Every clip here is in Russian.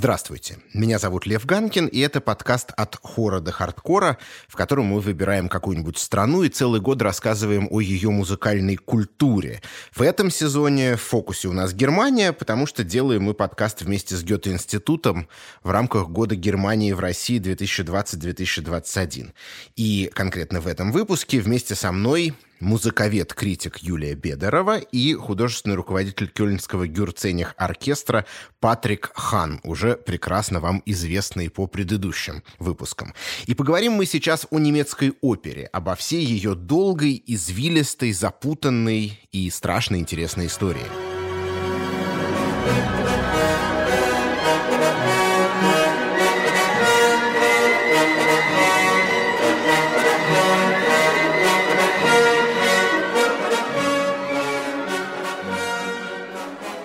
Здравствуйте, меня зовут Лев Ганкин, и это подкаст «От хора до хардкора», в котором мы выбираем какую-нибудь страну и целый год рассказываем о ее музыкальной культуре. В этом сезоне в фокусе у нас Германия, потому что делаем мы подкаст вместе с Гёте-институтом в рамках Года Германии в России 2020-2021. И конкретно в этом выпуске вместе со мной музыковед-критик Юлия Бедорова и художественный руководитель Кёльнского гюрценях оркестра Патрик Хан, уже прекрасно вам известный по предыдущим выпускам. И поговорим мы сейчас о немецкой опере, обо всей ее долгой, извилистой, запутанной и страшно интересной истории.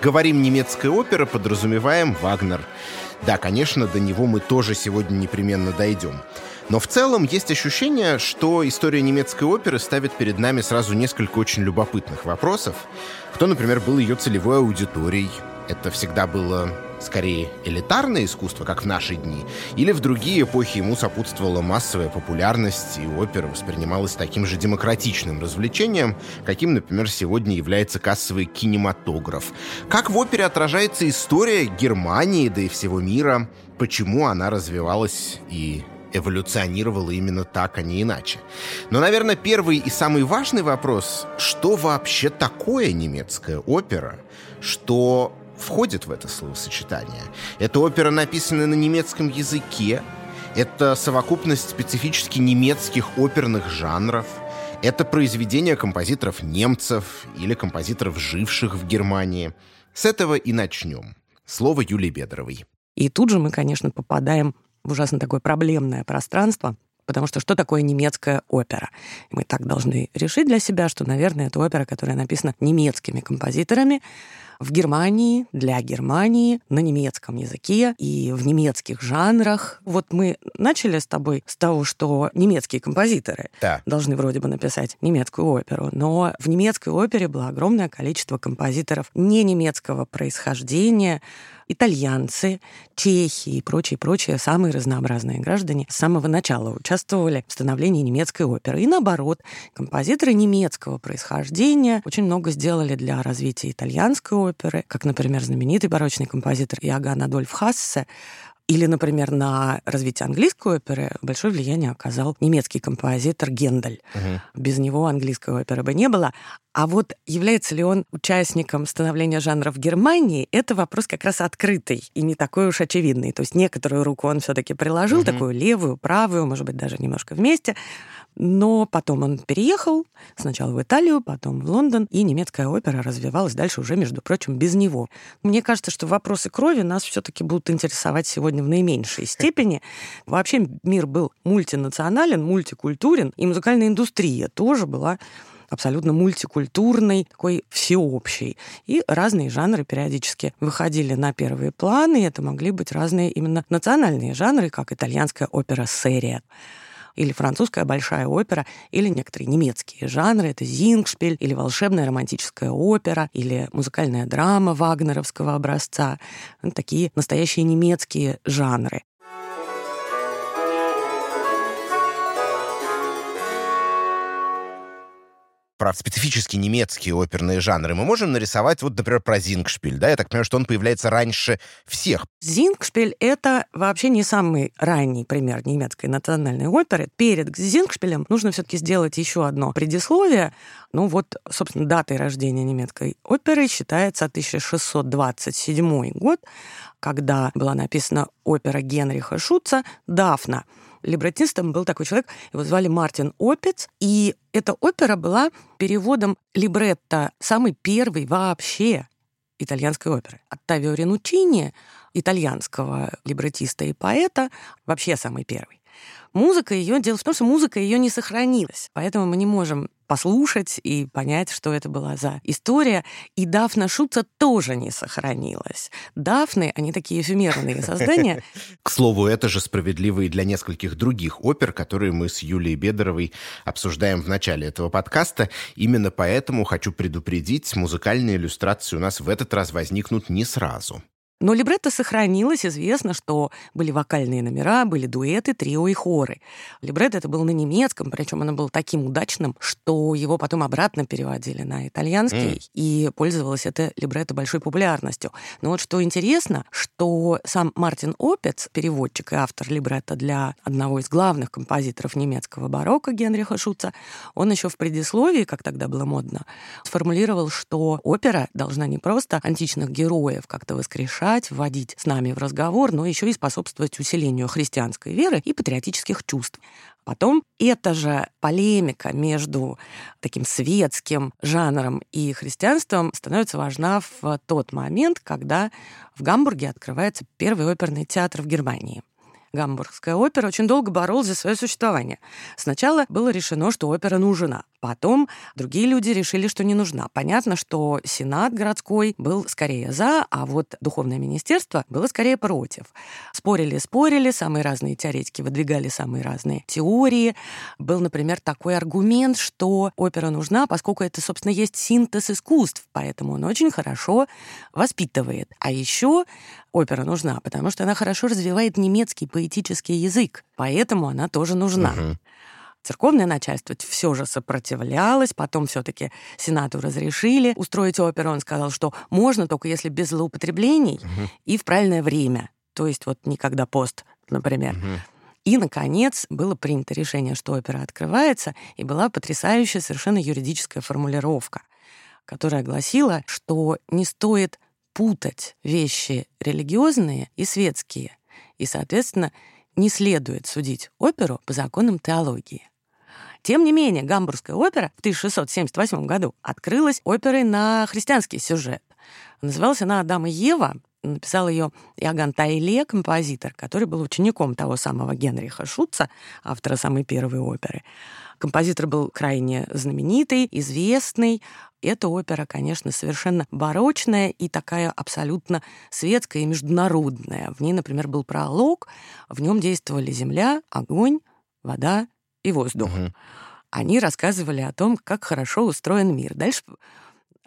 Говорим немецкая опера, подразумеваем Вагнер. Да, конечно, до него мы тоже сегодня непременно дойдем. Но в целом есть ощущение, что история немецкой оперы ставит перед нами сразу несколько очень любопытных вопросов. Кто, например, был ее целевой аудиторией? Это всегда было скорее элитарное искусство, как в наши дни, или в другие эпохи ему сопутствовала массовая популярность, и опера воспринималась таким же демократичным развлечением, каким, например, сегодня является кассовый кинематограф. Как в опере отражается история Германии, да и всего мира, почему она развивалась и эволюционировала именно так, а не иначе. Но, наверное, первый и самый важный вопрос, что вообще такое немецкая опера, что входит в это словосочетание. Это опера, написанная на немецком языке, это совокупность специфически немецких оперных жанров, это произведения композиторов немцев или композиторов, живших в Германии. С этого и начнем. Слово Юлии Бедровой. И тут же мы, конечно, попадаем в ужасно такое проблемное пространство, Потому что что такое немецкая опера? Мы так должны решить для себя, что, наверное, это опера, которая написана немецкими композиторами, в Германии, для Германии, на немецком языке и в немецких жанрах. Вот мы начали с тобой с того, что немецкие композиторы да. должны вроде бы написать немецкую оперу, но в немецкой опере было огромное количество композиторов не немецкого происхождения, итальянцы, чехи и прочие-прочие самые разнообразные граждане с самого начала участвовали в становлении немецкой оперы. И наоборот, композиторы немецкого происхождения очень много сделали для развития итальянской оперы, как, например, знаменитый барочный композитор Иоганн Адольф Хассе, или, например, на развитие английской оперы большое влияние оказал немецкий композитор Гендель. Угу. Без него английской оперы бы не было. А вот является ли он участником становления жанра в Германии, это вопрос как раз открытый и не такой уж очевидный. То есть некоторую руку он все-таки приложил, угу. такую левую, правую, может быть, даже немножко вместе. Но потом он переехал сначала в Италию, потом в Лондон, и немецкая опера развивалась дальше уже, между прочим, без него. Мне кажется, что вопросы крови нас все-таки будут интересовать сегодня в наименьшей степени. Вообще мир был мультинационален, мультикультурен, и музыкальная индустрия тоже была абсолютно мультикультурной, такой всеобщей. И разные жанры периодически выходили на первые планы, это могли быть разные именно национальные жанры, как итальянская опера-серия или французская большая опера, или некоторые немецкие жанры. Это зингшпиль, или волшебная романтическая опера, или музыкальная драма вагнеровского образца. Такие настоящие немецкие жанры. Про специфические немецкие оперные жанры, мы можем нарисовать, вот, например, про Зингшпиль, да? Я так понимаю, что он появляется раньше всех. Зингшпиль — это вообще не самый ранний пример немецкой национальной оперы. Перед Зингшпилем нужно все-таки сделать еще одно предисловие. Ну вот, собственно, датой рождения немецкой оперы считается 1627 год, когда была написана опера Генриха Шуца «Дафна» либретистом был такой человек, его звали Мартин Опец, и эта опера была переводом либретто самой первой вообще итальянской оперы. Оттавио Ренучини, итальянского либретиста и поэта, вообще самый первый. Музыка ее, дело в том, что музыка ее не сохранилась, поэтому мы не можем послушать и понять, что это была за история. И Дафна Шутца тоже не сохранилась. Дафны, они такие эфемерные создания. К слову, это же справедливо и для нескольких других опер, которые мы с Юлией Бедоровой обсуждаем в начале этого подкаста. Именно поэтому хочу предупредить, музыкальные иллюстрации у нас в этот раз возникнут не сразу. Но либретто сохранилось. Известно, что были вокальные номера, были дуэты, трио и хоры. Либретто это был на немецком, причем оно было таким удачным, что его потом обратно переводили на итальянский, mm. и пользовалось это либретто большой популярностью. Но вот что интересно, что сам Мартин Опец, переводчик и автор либретто для одного из главных композиторов немецкого барокко Генриха Шуца, он еще в предисловии, как тогда было модно, сформулировал, что опера должна не просто античных героев как-то воскрешать, приглашать, вводить с нами в разговор, но еще и способствовать усилению христианской веры и патриотических чувств. Потом эта же полемика между таким светским жанром и христианством становится важна в тот момент, когда в Гамбурге открывается первый оперный театр в Германии. Гамбургская опера очень долго боролась за свое существование. Сначала было решено, что опера нужна. Потом другие люди решили, что не нужна. Понятно, что Сенат городской был скорее за, а вот Духовное министерство было скорее против. Спорили, спорили, самые разные теоретики выдвигали самые разные теории. Был, например, такой аргумент, что опера нужна, поскольку это, собственно, есть синтез искусств, поэтому он очень хорошо воспитывает. А еще опера нужна, потому что она хорошо развивает немецкий поэтический язык, поэтому она тоже нужна. Угу. Церковное начальство все же сопротивлялось, потом все-таки Сенату разрешили устроить оперу. Он сказал, что можно только если без злоупотреблений угу. и в правильное время. То есть вот никогда пост, например. Угу. И, наконец, было принято решение, что опера открывается, и была потрясающая совершенно юридическая формулировка, которая гласила, что не стоит путать вещи религиозные и светские, и, соответственно, не следует судить оперу по законам теологии. Тем не менее, Гамбургская опера в 1678 году открылась оперой на христианский сюжет. Называлась она «Адам и Ева», написал ее Иоганн Тайле, композитор, который был учеником того самого Генриха Шутца, автора самой первой оперы. Композитор был крайне знаменитый, известный. Эта опера, конечно, совершенно барочная и такая абсолютно светская и международная. В ней, например, был пролог, в нем действовали земля, огонь, вода и воздух. Угу. Они рассказывали о том, как хорошо устроен мир. Дальше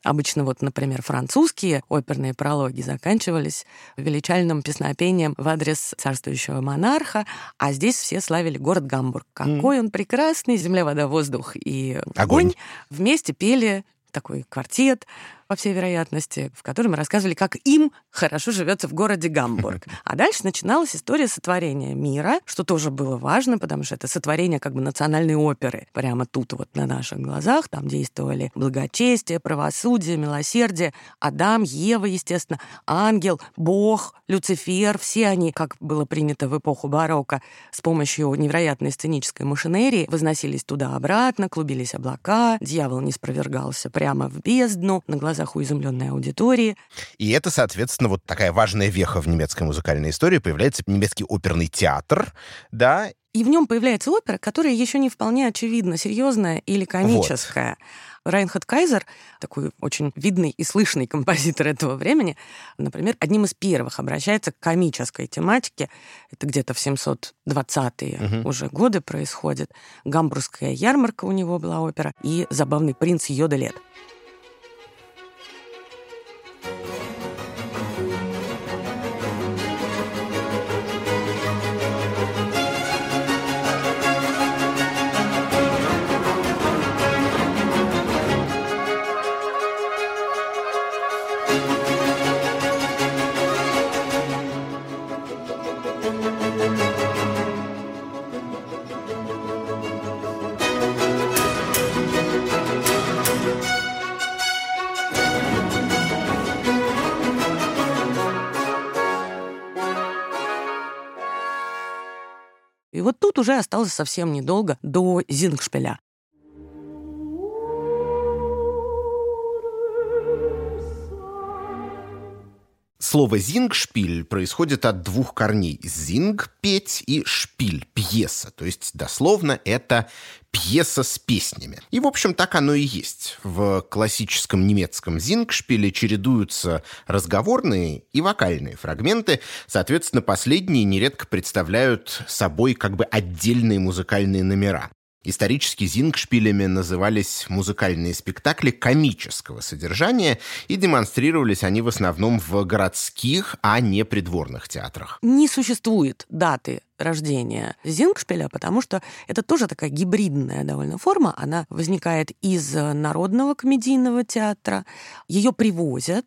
Обычно вот, например, французские оперные прологи заканчивались величальным песнопением в адрес царствующего монарха, а здесь все славили город Гамбург. Какой mm. он прекрасный, земля, вода, воздух и огонь. огонь. Вместе пели такой квартет, по всей вероятности, в котором рассказывали, как им хорошо живется в городе Гамбург. А дальше начиналась история сотворения мира, что тоже было важно, потому что это сотворение как бы национальной оперы. Прямо тут вот на наших глазах там действовали благочестие, правосудие, милосердие, Адам, Ева, естественно, ангел, Бог, Люцифер, все они, как было принято в эпоху барокко, с помощью невероятной сценической машинерии возносились туда-обратно, клубились облака, дьявол не спровергался прямо в бездну, на глазах глазах у изумленной аудитории. И это, соответственно, вот такая важная веха в немецкой музыкальной истории. Появляется немецкий оперный театр, да, и в нем появляется опера, которая еще не вполне очевидно серьезная или комическая. Вот. Райнхард Кайзер, такой очень видный и слышный композитор этого времени, например, одним из первых обращается к комической тематике. Это где-то в 720-е угу. уже годы происходит. Гамбургская ярмарка у него была опера и «Забавный принц Йода И уже осталось совсем недолго до Зингшпиля. Слово «зингшпиль» происходит от двух корней. «Зинг» — петь и «шпиль» — пьеса. То есть, дословно, это пьеса с песнями. И, в общем, так оно и есть. В классическом немецком «зингшпиле» чередуются разговорные и вокальные фрагменты. Соответственно, последние нередко представляют собой как бы отдельные музыкальные номера. Исторически зингшпилями назывались музыкальные спектакли комического содержания, и демонстрировались они в основном в городских, а не придворных театрах. Не существует даты рождения Зингшпиля, потому что это тоже такая гибридная довольно форма. Она возникает из народного комедийного театра. Ее привозят,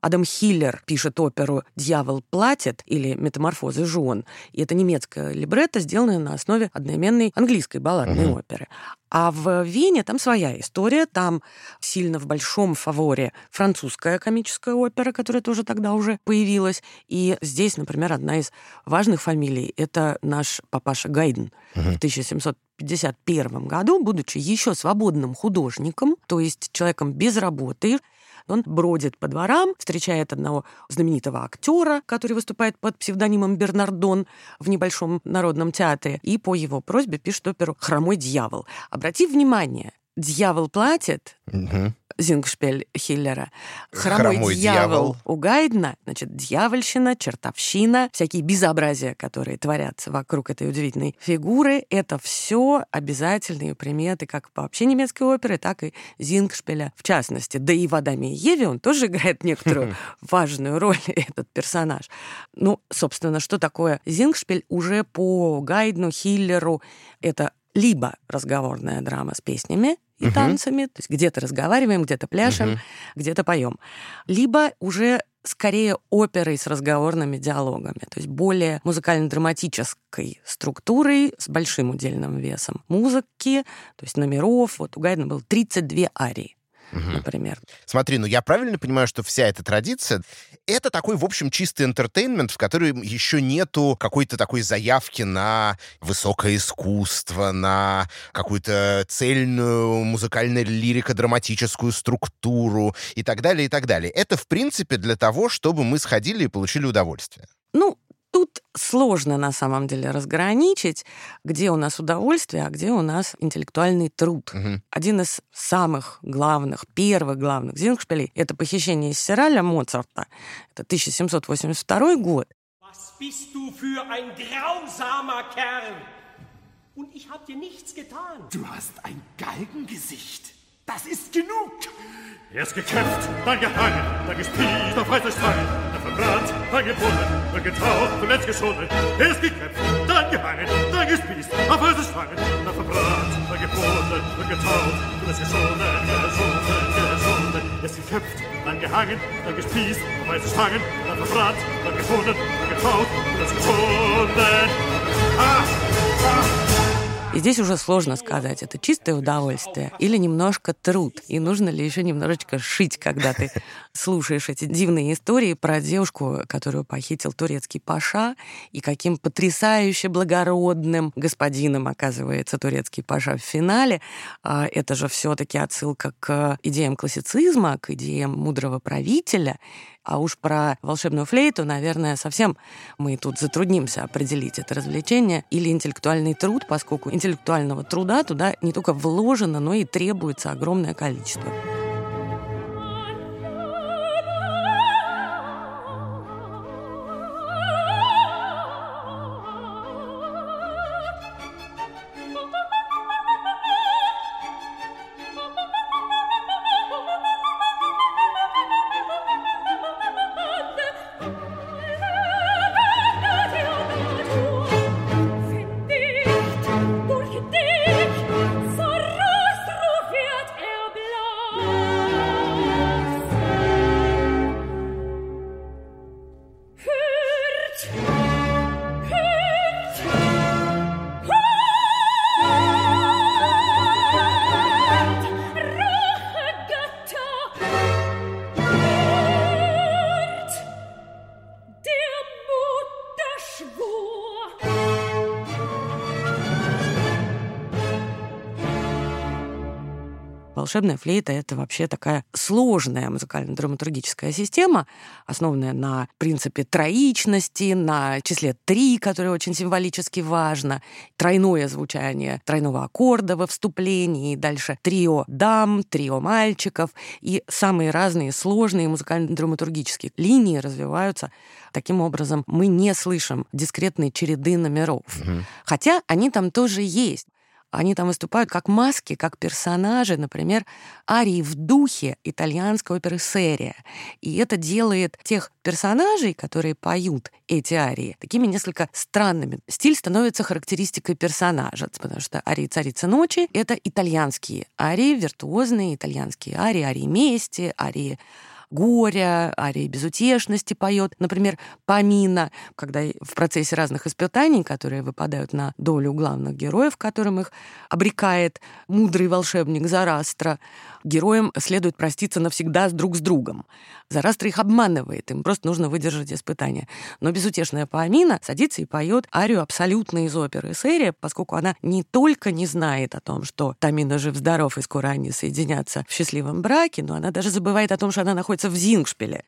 Адам Хиллер пишет оперу «Дьявол платит» или «Метаморфозы жен». И это немецкая либретто, сделанная на основе одноименной английской балладной угу. оперы. А в Вене там своя история, там сильно в большом фаворе французская комическая опера, которая тоже тогда уже появилась. И здесь, например, одна из важных фамилий — это наш папаша Гайден. Угу. В 1751 году, будучи еще свободным художником, то есть человеком без работы, он бродит по дворам, встречает одного знаменитого актера, который выступает под псевдонимом Бернардон в небольшом народном театре, и по его просьбе пишет оперу «Хромой дьявол». Обрати внимание, дьявол платит, угу. Зингшпель Хиллера. Хромой, Хромой дьявол, дьявол у Гайдна, значит, дьявольщина, чертовщина, всякие безобразия, которые творятся вокруг этой удивительной фигуры, это все обязательные приметы как вообще немецкой оперы, так и Зингшпеля в частности. Да и в «Адаме и Еве» он тоже играет некоторую важную роль, этот персонаж. Ну, собственно, что такое Зингшпель уже по Гайдну, Хиллеру? Это либо разговорная драма с песнями, и угу. танцами, то есть где-то разговариваем, где-то пляшем, угу. где-то поем. Либо уже скорее оперой с разговорными диалогами, то есть более музыкально-драматической структурой с большим удельным весом музыки, то есть номеров. Вот у Гайдена было 32 арии угу. например. Смотри, ну я правильно понимаю, что вся эта традиция — это такой, в общем, чистый интертеймент, в котором еще нету какой-то такой заявки на высокое искусство, на какую-то цельную музыкально-лирико-драматическую структуру и так далее, и так далее. Это, в принципе, для того, чтобы мы сходили и получили удовольствие. Ну, Тут сложно на самом деле разграничить, где у нас удовольствие, а где у нас интеллектуальный труд. Угу. Один из самых главных, первых главных зингшпилей — это «Похищение из Сираля» Моцарта. Это 1782 год. Was bist du für ein grausamer Kerl? Und ich hab dir nichts getan. Du hast ein Galgengesicht. Das ist genug. Erst geköpft, dann gehangen, dann gespießt auf heißer Stange, dann verbrannt, dann gebunden, dann getaucht, zuletzt geschunden. Erst geköpft, dann gehangen, dann gespießt auf heißer Stange, dann verbrannt, dann gebunden, dann getaucht, zuletzt geschunden, geschunden, geschunden. Erst geköpft, dann gehangen, dann gespießt auf heißer Stangen, dann verbrannt, dann gebunden, dann getaucht, zuletzt geschunden. Ah, ah. И здесь уже сложно сказать, это чистое удовольствие или немножко труд. И нужно ли еще немножечко шить, когда ты слушаешь эти дивные истории про девушку, которую похитил турецкий паша, и каким потрясающе благородным господином оказывается турецкий паша в финале. А это же все-таки отсылка к идеям классицизма, к идеям мудрого правителя. А уж про волшебную флейту, наверное, совсем мы тут затруднимся определить это развлечение или интеллектуальный труд, поскольку интеллектуального труда туда не только вложено, но и требуется огромное количество. Волшебная флейта — это вообще такая сложная музыкально-драматургическая система, основанная на принципе троичности, на числе три, которое очень символически важно, тройное звучание тройного аккорда во вступлении, и дальше трио дам, трио мальчиков, и самые разные сложные музыкально-драматургические линии развиваются Таким образом, мы не слышим дискретной череды номеров. Угу. Хотя они там тоже есть. Они там выступают как маски, как персонажи, например, арии в духе итальянской оперы «Серия». И это делает тех персонажей, которые поют эти арии, такими несколько странными. Стиль становится характеристикой персонажа, потому что арии «Царицы ночи» — это итальянские арии, виртуозные итальянские арии, арии мести, арии горя, арии безутешности поет. Например, Памина, когда в процессе разных испытаний, которые выпадают на долю главных героев, которым их обрекает мудрый волшебник Зарастра, героям следует проститься навсегда друг с другом. Зарастра их обманывает, им просто нужно выдержать испытания. Но безутешная Паамина садится и поет арию абсолютно из оперы Серия, поскольку она не только не знает о том, что Тамина жив-здоров и скоро они соединятся в счастливом браке, но она даже забывает о том, что она находится в Зингшпиле.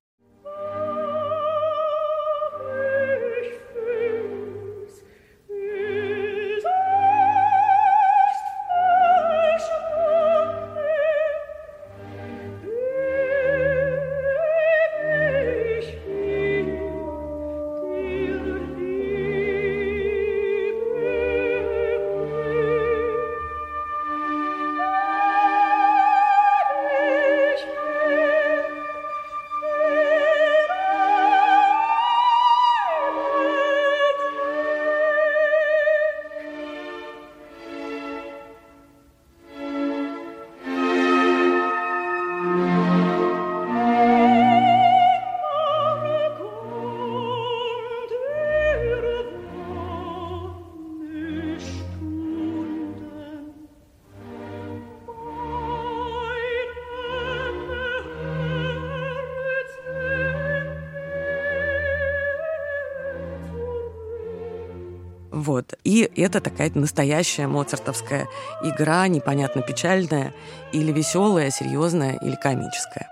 И это такая настоящая моцартовская игра, непонятно печальная, или веселая, серьезная, или комическая.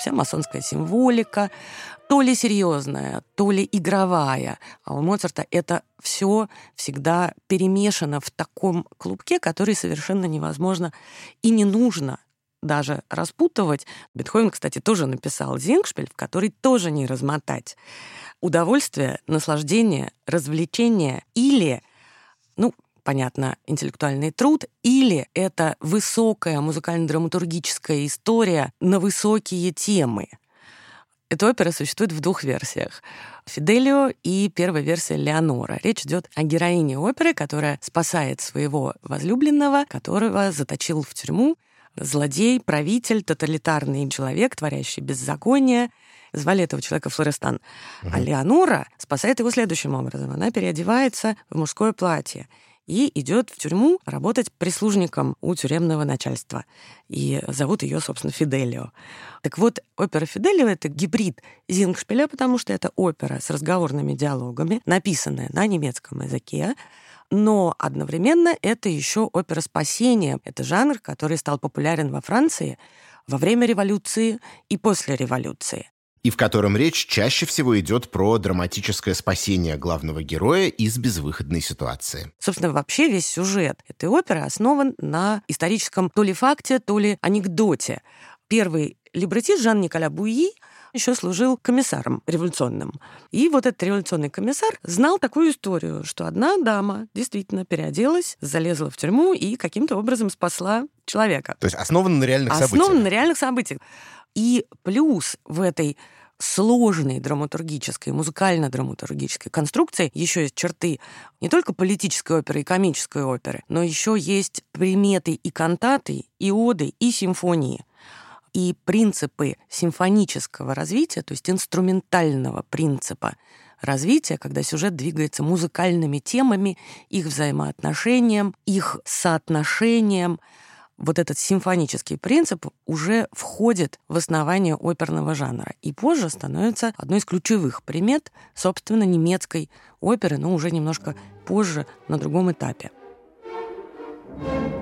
Вся масонская символика, то ли серьезная, то ли игровая. А у Моцарта это все всегда перемешано в таком клубке, который совершенно невозможно и не нужно даже распутывать. Бетховен, кстати, тоже написал Зингшпиль, в который тоже не размотать удовольствие, наслаждение, развлечение или, ну, понятно, интеллектуальный труд, или это высокая музыкально-драматургическая история на высокие темы. Эта опера существует в двух версиях. Фиделио и первая версия Леонора. Речь идет о героине оперы, которая спасает своего возлюбленного, которого заточил в тюрьму злодей, правитель, тоталитарный человек, творящий беззаконие, Звали этого человека Флорестан. Угу. А Леонора спасает его следующим образом. Она переодевается в мужское платье и идет в тюрьму работать прислужником у тюремного начальства. И зовут ее, собственно, Фиделио. Так вот, опера Фиделио — это гибрид Зингшпиля, потому что это опера с разговорными диалогами, написанная на немецком языке, но одновременно это еще опера спасения. Это жанр, который стал популярен во Франции во время революции и после революции и в котором речь чаще всего идет про драматическое спасение главного героя из безвыходной ситуации. Собственно, вообще весь сюжет этой оперы основан на историческом то ли факте, то ли анекдоте. Первый либретист Жан-Николя Буи еще служил комиссаром революционным. И вот этот революционный комиссар знал такую историю, что одна дама действительно переоделась, залезла в тюрьму и каким-то образом спасла человека. То есть основано на реальных основано событиях? Основано на реальных событиях. И плюс в этой сложной драматургической, музыкально-драматургической конструкции еще есть черты не только политической оперы и комической оперы, но еще есть приметы и кантаты, и оды, и симфонии. И принципы симфонического развития, то есть инструментального принципа развития, когда сюжет двигается музыкальными темами, их взаимоотношением, их соотношением – вот этот симфонический принцип уже входит в основание оперного жанра и позже становится одной из ключевых примет, собственно, немецкой оперы, но уже немножко позже, на другом этапе. thank you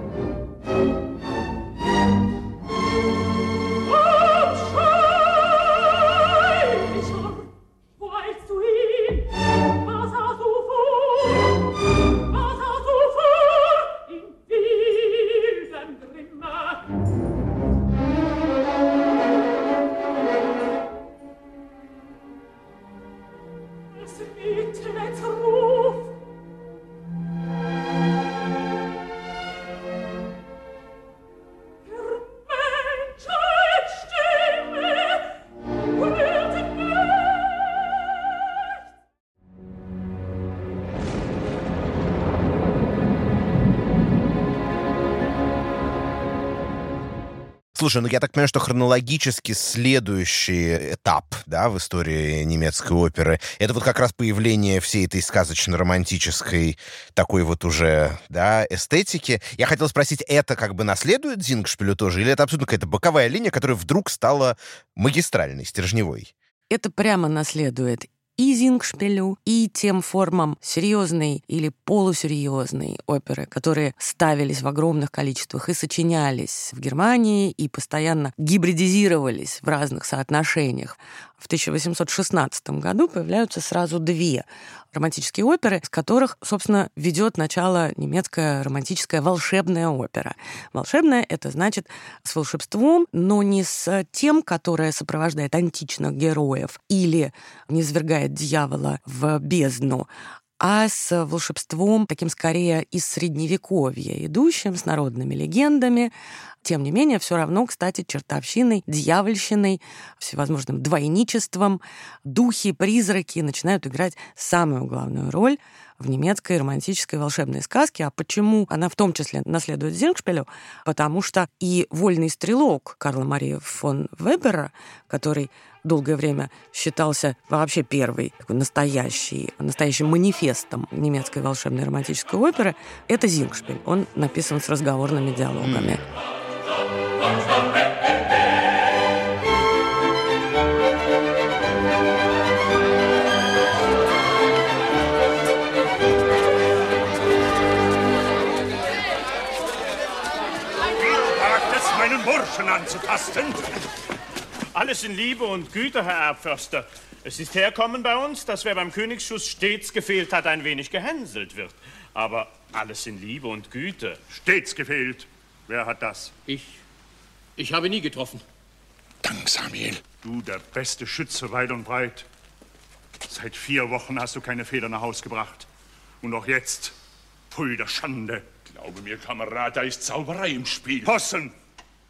Слушай, ну я так понимаю, что хронологически следующий этап да, в истории немецкой оперы — это вот как раз появление всей этой сказочно-романтической такой вот уже да, эстетики. Я хотел спросить, это как бы наследует Зингшпилю тоже, или это абсолютно какая-то боковая линия, которая вдруг стала магистральной, стержневой? Это прямо наследует и Зингшпилю, и тем формам серьезной или полусерьезной оперы, которые ставились в огромных количествах и сочинялись в Германии, и постоянно гибридизировались в разных соотношениях. В 1816 году появляются сразу две романтические оперы, с которых, собственно, ведет начало немецкая романтическая волшебная опера. Волшебная — это значит с волшебством, но не с тем, которое сопровождает античных героев или не свергает дьявола в бездну, а с волшебством, таким скорее из средневековья, идущим, с народными легендами. Тем не менее, все равно, кстати, чертовщиной, дьявольщиной, всевозможным двойничеством, духи, призраки начинают играть самую главную роль в немецкой романтической волшебной сказке. А почему она в том числе наследует Зингшпилю? Потому что и «Вольный стрелок» Карла Марии фон Вебера, который долгое время считался вообще первый такой настоящий, настоящим манифестом немецкой волшебной романтической оперы, это Зингшпиль. Он написан с разговорными диалогами. Burschen anzutasten. Alles in Liebe und Güte, Herr Erbförster. Es ist herkommen bei uns, dass wer beim Königsschuss stets gefehlt hat, ein wenig gehänselt wird. Aber alles in Liebe und Güte. Stets gefehlt. Wer hat das? Ich. Ich habe nie getroffen. Dank, Samuel. Du, der beste Schütze weit und breit. Seit vier Wochen hast du keine Feder nach Haus gebracht. Und auch jetzt. Pfui der Schande. Glaube mir, Kamerad, da ist Zauberei im Spiel. Possen!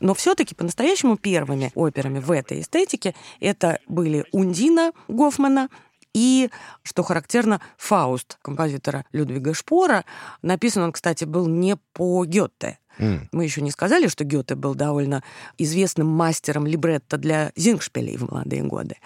Но все-таки по-настоящему первыми операми в этой эстетике это были «Ундина» Гофмана и, что характерно, «Фауст» композитора Людвига Шпора. Написан он, кстати, был не по Гёте. Mm. Мы еще не сказали, что Гёте был довольно известным мастером либретто для зингшпилей в молодые годы.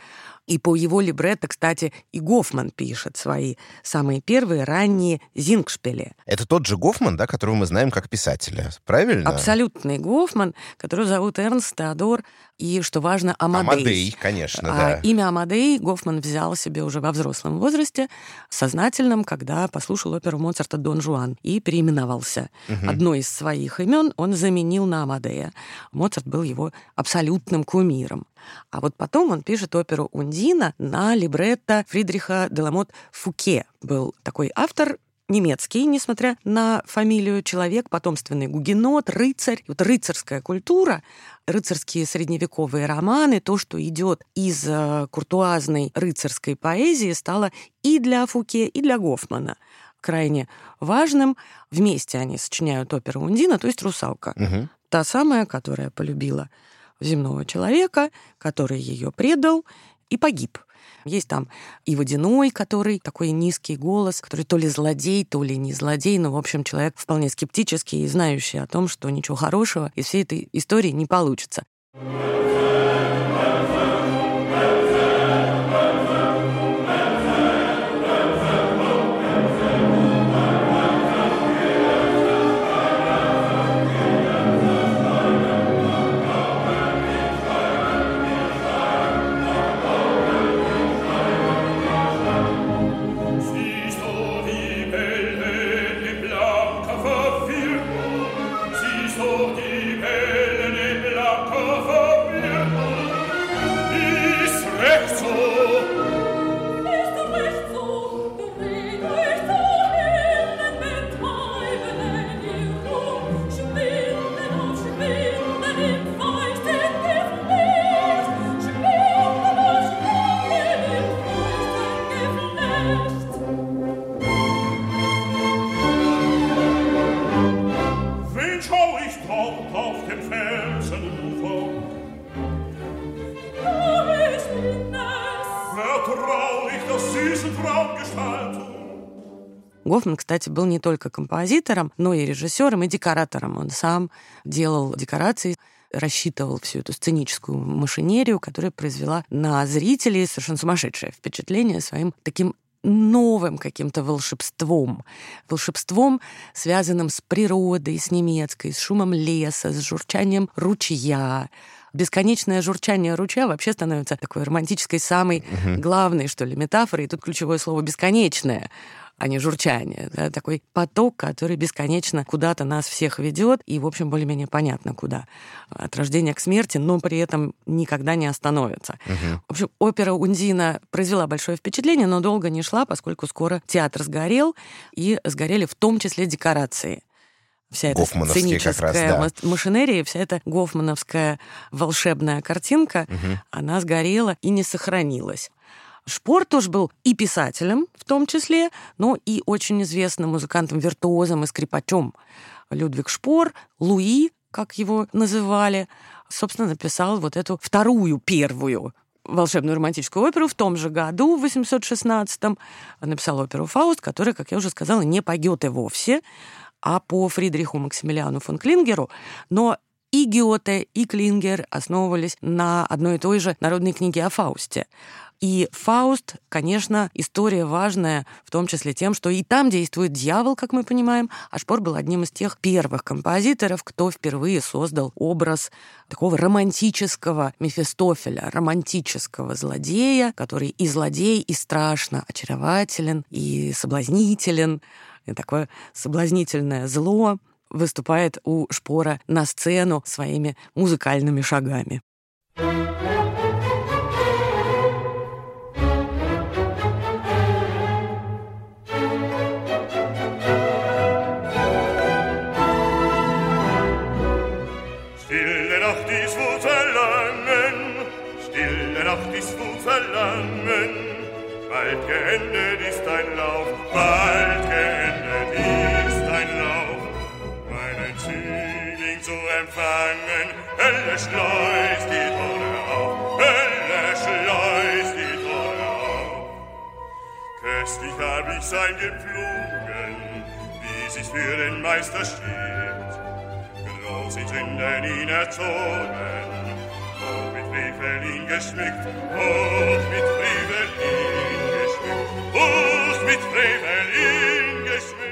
И по его либретто, кстати, и Гофман пишет свои самые первые ранние зингшпили. Это тот же Гофман, да, которого мы знаем как писателя, правильно? Абсолютный Гофман, которого зовут Эрнст Теодор, и, что важно, Амадей. Амадей, конечно, а да. Имя Амадей Гофман взял себе уже во взрослом возрасте, сознательном, когда послушал оперу Моцарта «Дон Жуан» и переименовался. Угу. Одно из своих имен он заменил на Амадея. Моцарт был его абсолютным кумиром. А вот потом он пишет оперу «Ундина» на либретто Фридриха Деламот Фуке. Был такой автор, немецкий, несмотря на фамилию, человек, потомственный гугенот, рыцарь. Вот рыцарская культура, рыцарские средневековые романы, то, что идет из э, куртуазной рыцарской поэзии, стало и для Фуке, и для Гофмана крайне важным. Вместе они сочиняют оперу Ундина, то есть «Русалка». Угу. Та самая, которая полюбила земного человека, который ее предал и погиб. Есть там и Водяной, который такой низкий голос, который то ли злодей, то ли не злодей, но, в общем, человек вполне скептический и знающий о том, что ничего хорошего из всей этой истории не получится. Гофман, кстати, был не только композитором, но и режиссером, и декоратором. Он сам делал декорации рассчитывал всю эту сценическую машинерию, которая произвела на зрителей совершенно сумасшедшее впечатление своим таким новым каким-то волшебством. Волшебством, связанным с природой, с немецкой, с шумом леса, с журчанием ручья. Бесконечное журчание ручья вообще становится такой романтической, самой главной, что ли, метафорой. И тут ключевое слово «бесконечное» а не журчание. Да? Такой поток, который бесконечно куда-то нас всех ведет, и, в общем, более-менее понятно, куда. От рождения к смерти, но при этом никогда не остановится. Угу. В общем, опера «Ундина» произвела большое впечатление, но долго не шла, поскольку скоро театр сгорел, и сгорели в том числе декорации вся эта сценическая раз, да. машинерия, вся эта гофмановская волшебная картинка, угу. она сгорела и не сохранилась. Шпор тоже был и писателем в том числе, но и очень известным музыкантом, виртуозом и скрипачом. Людвиг Шпор, Луи, как его называли, собственно, написал вот эту вторую, первую волшебную романтическую оперу в том же году, в 816-м, написал оперу «Фауст», которая, как я уже сказала, не по Гёте вовсе, а по Фридриху Максимилиану фон Клингеру, но и Гёте, и Клингер основывались на одной и той же народной книге о Фаусте. И Фауст, конечно, история важная, в том числе тем, что и там действует дьявол, как мы понимаем, а Шпор был одним из тех первых композиторов, кто впервые создал образ такого романтического Мефистофеля, романтического злодея, который и злодей, и страшно очарователен, и соблазнителен, и такое соблазнительное зло выступает у Шпора на сцену своими музыкальными шагами. Bald geendet ist dein Lauf, bald geendet ist dein Lauf. Meinen Zügling zu empfangen, Hölle schleust die Tore auf, Hölle schleust die Tore auf. Köstlich hab ich sein gepflogen, wie sich's für den Meister steht. Groß sind Sünden ihn erzogen, hoch mit Frevel ihn geschmückt, hoch mit Frevel ihn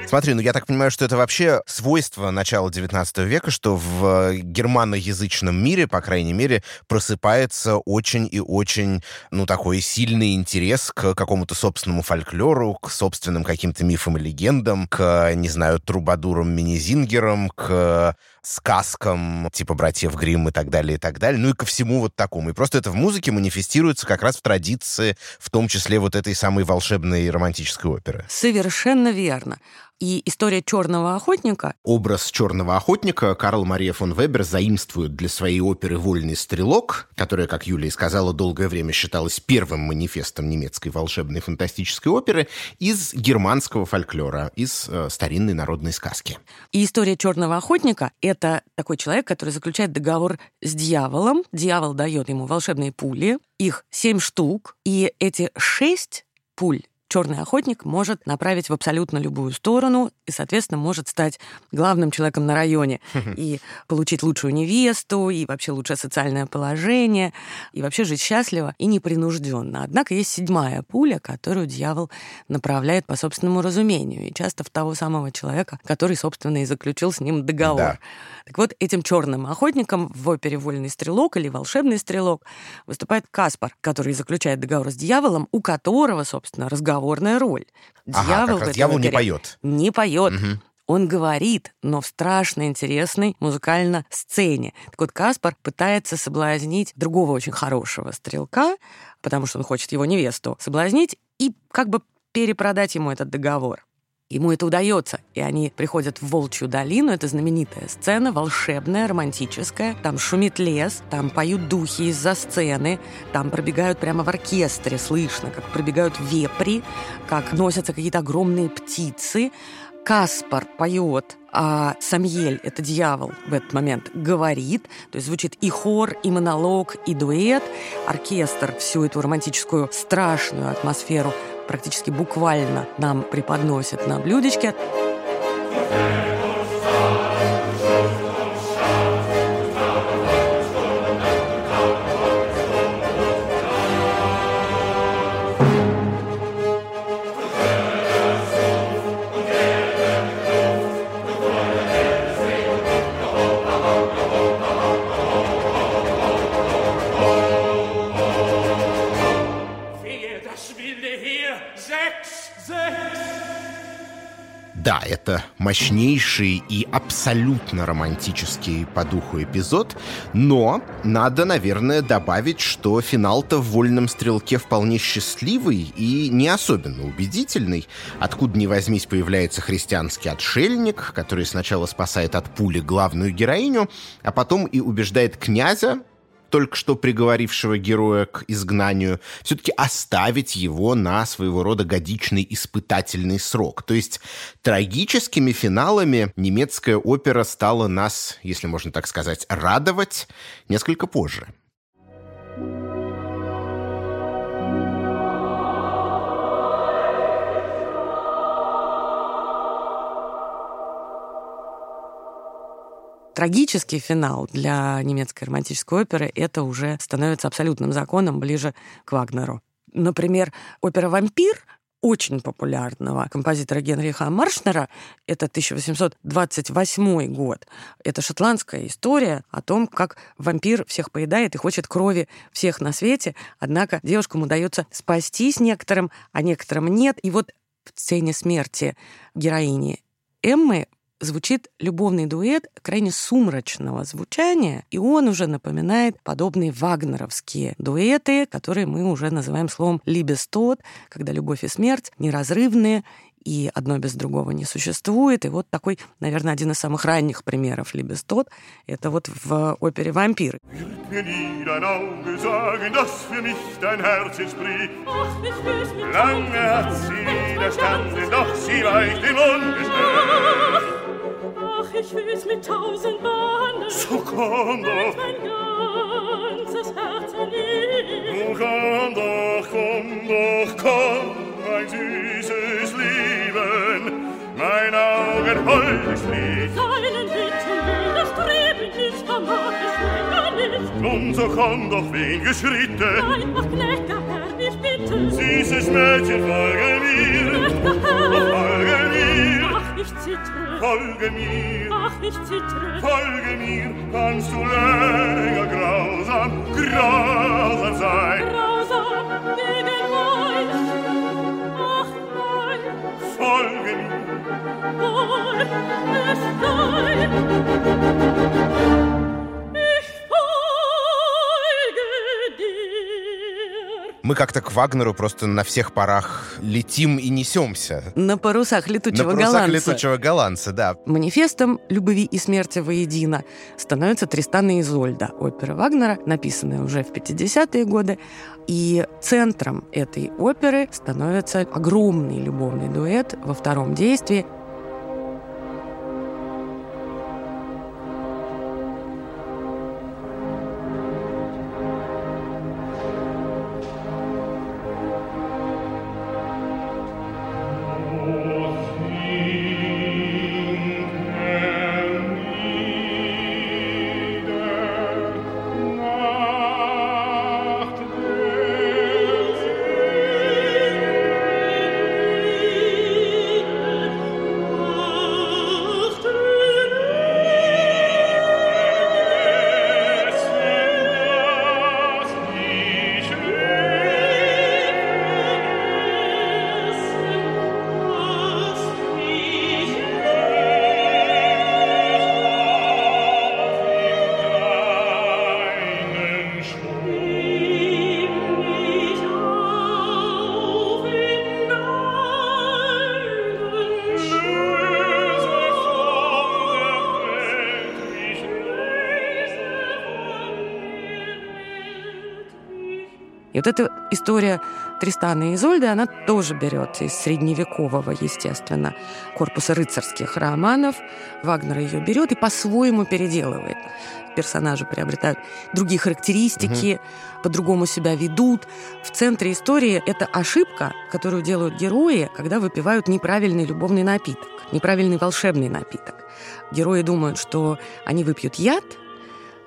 Смотри, ну я так понимаю, что это вообще свойство начала XIX века, что в германоязычном мире, по крайней мере, просыпается очень и очень, ну, такой сильный интерес к какому-то собственному фольклору, к собственным каким-то мифам и легендам, к, не знаю, трубадурам, минизингерам, к сказкам, типа «Братьев Гримм» и так далее, и так далее, ну и ко всему вот такому. И просто это в музыке манифестируется как раз в традиции, в том числе вот этой самой волшебной романтической оперы. Совершенно верно. И история черного охотника. Образ черного охотника Карл Мария фон Вебер заимствует для своей оперы «Вольный стрелок», которая, как Юлия сказала, долгое время считалась первым манифестом немецкой волшебной фантастической оперы, из германского фольклора, из э, старинной народной сказки. И история черного охотника — это такой человек, который заключает договор с дьяволом. Дьявол дает ему волшебные пули, их семь штук, и эти шесть пуль черный охотник может направить в абсолютно любую сторону и, соответственно, может стать главным человеком на районе и получить лучшую невесту, и вообще лучшее социальное положение, и вообще жить счастливо и непринужденно. Однако есть седьмая пуля, которую дьявол направляет по собственному разумению, и часто в того самого человека, который, собственно, и заключил с ним договор. Да. Так вот, этим черным охотником в опере «Вольный стрелок» или «Волшебный стрелок» выступает Каспар, который заключает договор с дьяволом, у которого, собственно, разговор разговорная роль. Дьявол, ага, дьявол не поет. Не поет. Угу. Он говорит, но в страшно интересной музыкально сцене. Так вот, Каспар пытается соблазнить другого очень хорошего стрелка, потому что он хочет его невесту соблазнить и как бы перепродать ему этот договор. Ему это удается, и они приходят в Волчью долину. Это знаменитая сцена, волшебная, романтическая. Там шумит лес, там поют духи из-за сцены, там пробегают прямо в оркестре, слышно, как пробегают вепри, как носятся какие-то огромные птицы. Каспар поет, а Самьель, это дьявол, в этот момент говорит, то есть звучит и хор, и монолог, и дуэт. Оркестр всю эту романтическую страшную атмосферу практически буквально нам преподносят на блюдечке. Мощнейший и абсолютно романтический по духу эпизод, но надо, наверное, добавить, что финал-то в «Вольном стрелке» вполне счастливый и не особенно убедительный. Откуда ни возьмись появляется христианский отшельник, который сначала спасает от пули главную героиню, а потом и убеждает князя, только что приговорившего героя к изгнанию, все-таки оставить его на своего рода годичный испытательный срок. То есть трагическими финалами немецкая опера стала нас, если можно так сказать, радовать несколько позже. Трагический финал для немецкой романтической оперы это уже становится абсолютным законом ближе к Вагнеру. Например, опера «Вампир» очень популярного композитора Генриха Маршнера. Это 1828 год. Это шотландская история о том, как вампир всех поедает и хочет крови всех на свете. Однако девушкам удается спастись некоторым, а некоторым нет. И вот в сцене смерти героини Эммы звучит любовный дуэт крайне сумрачного звучания, и он уже напоминает подобные вагнеровские дуэты, которые мы уже называем словом «либестот», когда любовь и смерть неразрывные, и одно без другого не существует. И вот такой, наверное, один из самых ранних примеров Либестот — это вот в опере «Вампир». Lange hat sie widerstanden, doch sie weicht im Ungestell. Ach, ich will's mit tausend Bahnen. So komm doch. Mein ganzes Herz erliegen. Komm doch, komm doch, komm, mein süßes Lieben. Mein Augen holdes Lied. Deinen Bitten widerstreben, ich vermag es länger nicht. Nun so komm doch, wen geschritten. Nein, ach, gnädiger Herr, ich bitte. Süßes Mädchen, folge mir. Gnädiger Herr. Folge mir. Ach, ich zittere. folge mir. Ach, nicht zittere. Folge mir, kannst du länger grausam, grausam sein. Grausam, wegen euch. Ach, nein. Folge mir. Wohl, es sei. Мы как-то к Вагнеру просто на всех парах летим и несемся. На парусах летучего голландца. На парусах голландца. летучего голландца, да. Манифестом любви и смерти воедино становится «Тристан и Изольда» опера Вагнера, написанная уже в 50-е годы. И центром этой оперы становится огромный любовный дуэт во втором действии вот эта история Тристана и Изольды, она тоже берется из средневекового, естественно, корпуса рыцарских романов. Вагнер ее берет и по-своему переделывает. Персонажи приобретают другие характеристики, угу. по-другому себя ведут. В центре истории это ошибка, которую делают герои, когда выпивают неправильный любовный напиток, неправильный волшебный напиток. Герои думают, что они выпьют яд –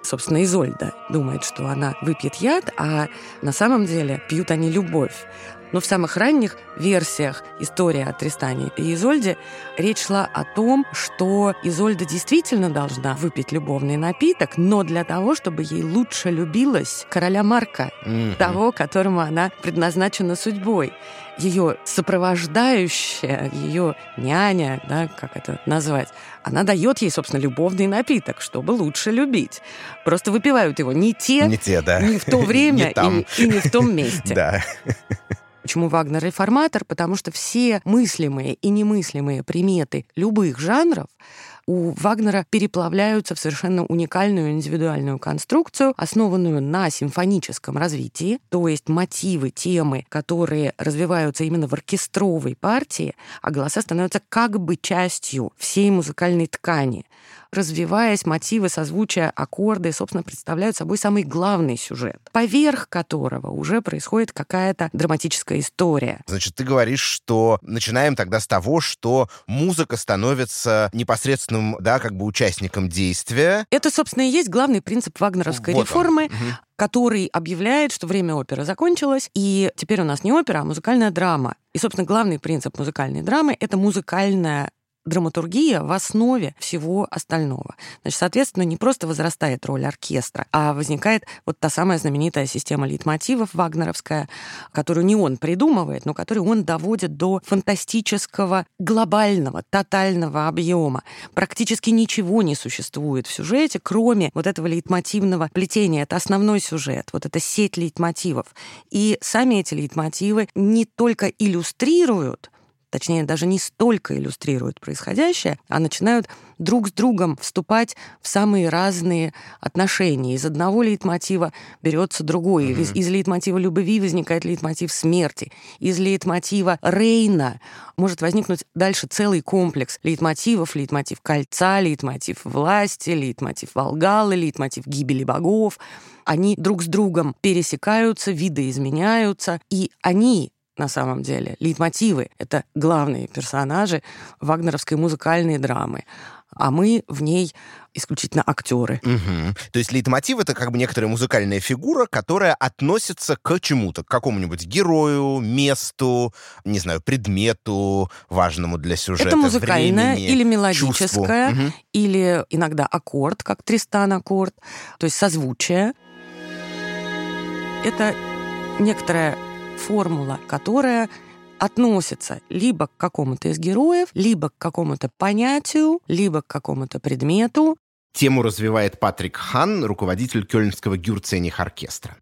Собственно, Изольда думает, что она выпьет яд, а на самом деле пьют они любовь. Но в самых ранних версиях истории о Тристане и Изольде речь шла о том, что Изольда действительно должна выпить любовный напиток, но для того, чтобы ей лучше любилась короля Марка, mm-hmm. того, которому она предназначена судьбой ее сопровождающая, ее няня, да, как это назвать, она дает ей, собственно, любовный напиток, чтобы лучше любить. Просто выпивают его не те, не, те, да. не в то время не. И, и не в том месте. Да. Почему Вагнер реформатор? Потому что все мыслимые и немыслимые приметы любых жанров у Вагнера переплавляются в совершенно уникальную индивидуальную конструкцию, основанную на симфоническом развитии, то есть мотивы, темы, которые развиваются именно в оркестровой партии, а голоса становятся как бы частью всей музыкальной ткани развиваясь, мотивы, созвучия, аккорды, собственно, представляют собой самый главный сюжет, поверх которого уже происходит какая-то драматическая история. Значит, ты говоришь, что начинаем тогда с того, что музыка становится непосредственным, да, как бы участником действия. Это, собственно, и есть главный принцип вагнеровской вот реформы, угу. который объявляет, что время оперы закончилось, и теперь у нас не опера, а музыкальная драма. И, собственно, главный принцип музыкальной драмы — это музыкальная драматургия в основе всего остального. Значит, соответственно, не просто возрастает роль оркестра, а возникает вот та самая знаменитая система лейтмотивов вагнеровская, которую не он придумывает, но которую он доводит до фантастического, глобального, тотального объема. Практически ничего не существует в сюжете, кроме вот этого лейтмотивного плетения. Это основной сюжет, вот эта сеть лейтмотивов. И сами эти лейтмотивы не только иллюстрируют точнее, даже не столько иллюстрируют происходящее, а начинают друг с другом вступать в самые разные отношения. Из одного лейтмотива берется другой. Mm-hmm. Из, из лейтмотива любви возникает лейтмотив смерти. Из лейтмотива Рейна может возникнуть дальше целый комплекс лейтмотивов, лейтмотив кольца, лейтмотив власти, лейтмотив Волгалы, лейтмотив гибели богов. Они друг с другом пересекаются, видоизменяются, и они на самом деле. Лейтмотивы — это главные персонажи вагнеровской музыкальной драмы. А мы в ней исключительно актеры. Угу. То есть лейтмотив это как бы некоторая музыкальная фигура, которая относится к чему-то, к какому-нибудь герою, месту, не знаю, предмету важному для сюжета. Это музыкальная времени, или мелодическая, угу. или иногда аккорд, как Тристан аккорд, то есть созвучие. Это некоторая формула, которая относится либо к какому-то из героев, либо к какому-то понятию, либо к какому-то предмету. Тему развивает Патрик Хан, руководитель Кёльнского Гюрцених оркестра.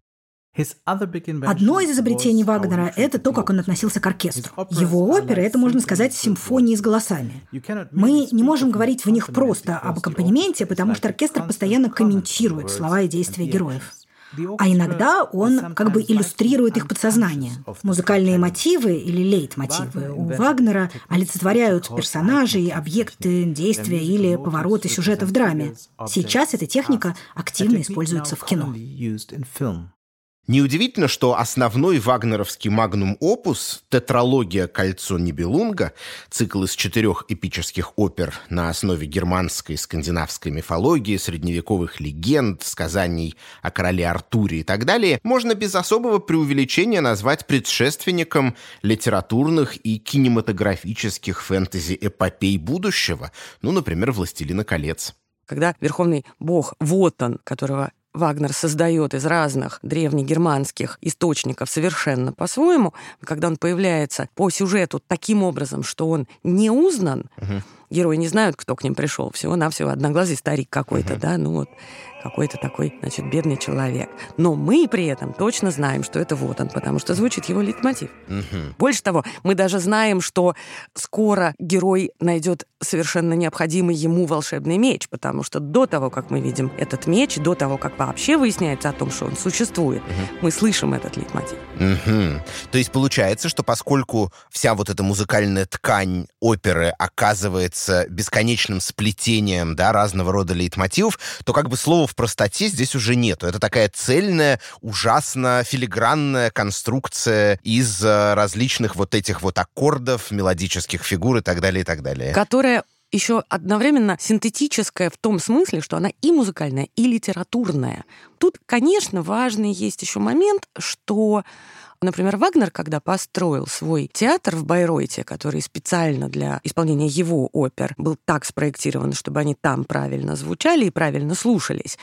Одно из изобретений Вагнера – это то, как он относился к оркестру. Его оперы – это, можно сказать, симфонии с голосами. Мы не можем говорить в них просто об аккомпанементе, потому что оркестр постоянно комментирует слова и действия героев. А иногда он как бы иллюстрирует их подсознание. Музыкальные мотивы или лейтмотивы у Вагнера олицетворяют персонажей, объекты, действия или повороты сюжета в драме. Сейчас эта техника активно используется в кино. Неудивительно, что основной вагнеровский магнум-опус «Тетралогия «Кольцо Нибелунга», цикл из четырех эпических опер на основе германской и скандинавской мифологии, средневековых легенд, сказаний о короле Артуре и так далее, можно без особого преувеличения назвать предшественником литературных и кинематографических фэнтези-эпопей будущего, ну, например, «Властелина колец». Когда верховный бог Вотан, которого Вагнер создает из разных древнегерманских источников совершенно по-своему, когда он появляется по сюжету таким образом, что он не узнан, угу. Герои не знают, кто к ним пришел, всего-навсего одноглазый старик какой-то, угу. да, ну вот какой-то такой, значит, бедный человек. Но мы при этом точно знаем, что это вот он, потому что звучит его лейтмотив. Угу. Больше того, мы даже знаем, что скоро герой найдет совершенно необходимый ему волшебный меч, потому что до того, как мы видим этот меч, до того, как вообще выясняется о том, что он существует, угу. мы слышим этот лейтмотив. Угу. То есть получается, что поскольку вся вот эта музыкальная ткань оперы оказывается бесконечным сплетением да, разного рода лейтмотивов, то как бы слово в простоте здесь уже нету. Это такая цельная, ужасно филигранная конструкция из э, различных вот этих вот аккордов, мелодических фигур и так далее, и так далее. Которая еще одновременно синтетическая в том смысле, что она и музыкальная, и литературная. Тут, конечно, важный есть еще момент, что Например, Вагнер, когда построил свой театр в Байройте, который специально для исполнения его опер был так спроектирован, чтобы они там правильно звучали и правильно слушались,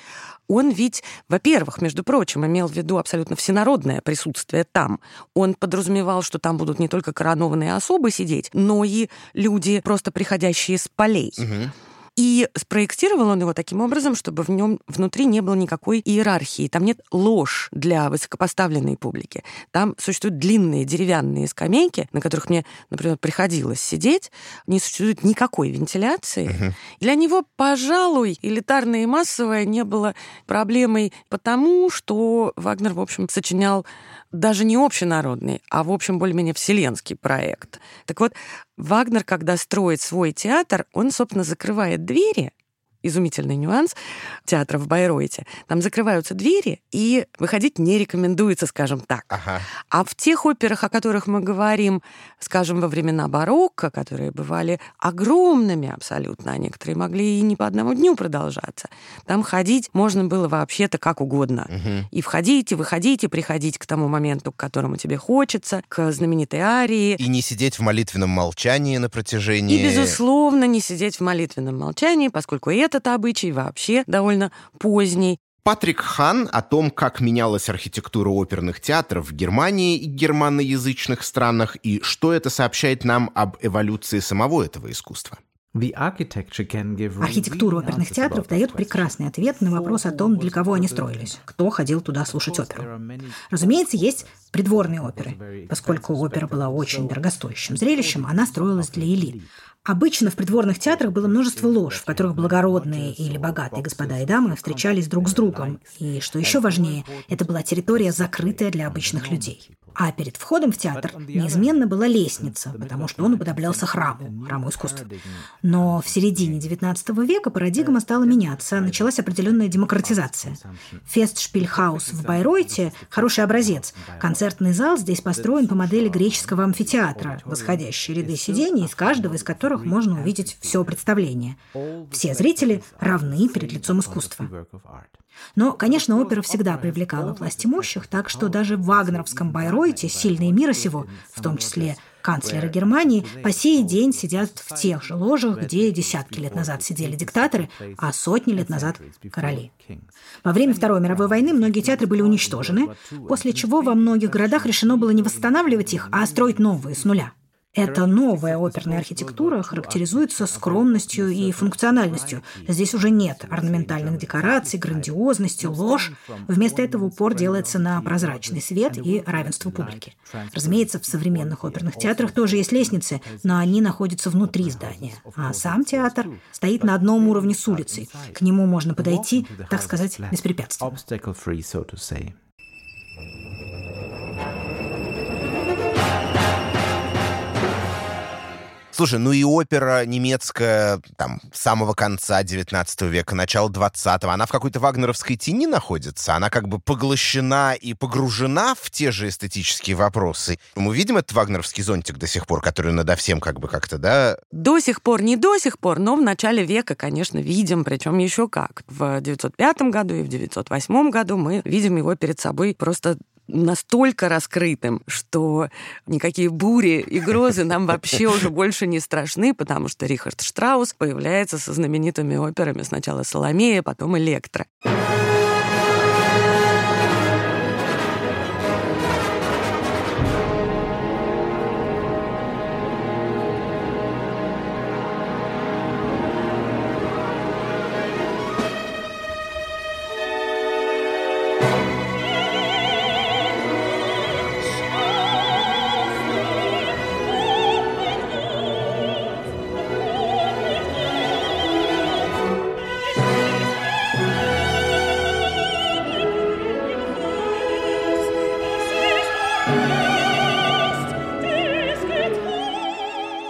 он ведь, во-первых, между прочим, имел в виду абсолютно всенародное присутствие там. Он подразумевал, что там будут не только коронованные особы сидеть, но и люди, просто приходящие с полей. Угу. И спроектировал он его таким образом, чтобы в нем внутри не было никакой иерархии. Там нет ложь для высокопоставленной публики. Там существуют длинные деревянные скамейки, на которых мне, например, приходилось сидеть. Не существует никакой вентиляции. Угу. Для него, пожалуй, элитарное и массовое не было проблемой, потому что Вагнер, в общем, сочинял даже не общенародный, а, в общем, более-менее вселенский проект. Так вот, Вагнер, когда строит свой театр, он, собственно, закрывает двери изумительный нюанс театра в Байройте. Там закрываются двери, и выходить не рекомендуется, скажем так. Ага. А в тех операх, о которых мы говорим, скажем, во времена барокко, которые бывали огромными абсолютно, а некоторые могли и не по одному дню продолжаться, там ходить можно было вообще-то как угодно. Угу. И входить, и выходить, и приходить к тому моменту, к которому тебе хочется, к знаменитой арии. И не сидеть в молитвенном молчании на протяжении... И, безусловно, не сидеть в молитвенном молчании, поскольку это этот обычай вообще довольно поздний. Патрик Хан о том, как менялась архитектура оперных театров в Германии и германоязычных странах, и что это сообщает нам об эволюции самого этого искусства. Архитектура оперных театров дает прекрасный ответ на вопрос о том, для кого они строились, кто ходил туда слушать оперу. Разумеется, есть придворные оперы. Поскольку опера была очень дорогостоящим зрелищем, она строилась для элит. Обычно в придворных театрах было множество лож, в которых благородные или богатые господа и дамы встречались друг с другом. И, что еще важнее, это была территория, закрытая для обычных людей. А перед входом в театр неизменно была лестница, потому что он уподоблялся храму, храму искусства. Но в середине XIX века парадигма стала меняться, началась определенная демократизация. Фестшпильхаус в Байройте – хороший образец. Концертный зал здесь построен по модели греческого амфитеатра, восходящие ряды сидений, из каждого из которых можно увидеть все представление. Все зрители равны перед лицом искусства. Но, конечно, опера всегда привлекала власть имущих, так что даже в вагнеровском Байройте сильные мира сего, в том числе канцлеры Германии, по сей день сидят в тех же ложах, где десятки лет назад сидели диктаторы, а сотни лет назад – короли. Во время Второй мировой войны многие театры были уничтожены, после чего во многих городах решено было не восстанавливать их, а строить новые с нуля. Эта новая оперная архитектура характеризуется скромностью и функциональностью. Здесь уже нет орнаментальных декораций, грандиозности, ложь. Вместо этого упор делается на прозрачный свет и равенство публики. Разумеется, в современных оперных театрах тоже есть лестницы, но они находятся внутри здания. А сам театр стоит на одном уровне с улицей. К нему можно подойти, так сказать, беспрепятственно. Слушай, ну и опера немецкая там самого конца 19 века, начала 20-го, она в какой-то вагнеровской тени находится? Она как бы поглощена и погружена в те же эстетические вопросы? Мы видим этот вагнеровский зонтик до сих пор, который надо всем как бы как-то, да? До сих пор, не до сих пор, но в начале века, конечно, видим, причем еще как. В 905 году и в 908 году мы видим его перед собой просто настолько раскрытым, что никакие бури и грозы нам вообще уже больше не страшны, потому что Рихард Штраус появляется со знаменитыми операми сначала «Соломея», потом «Электро».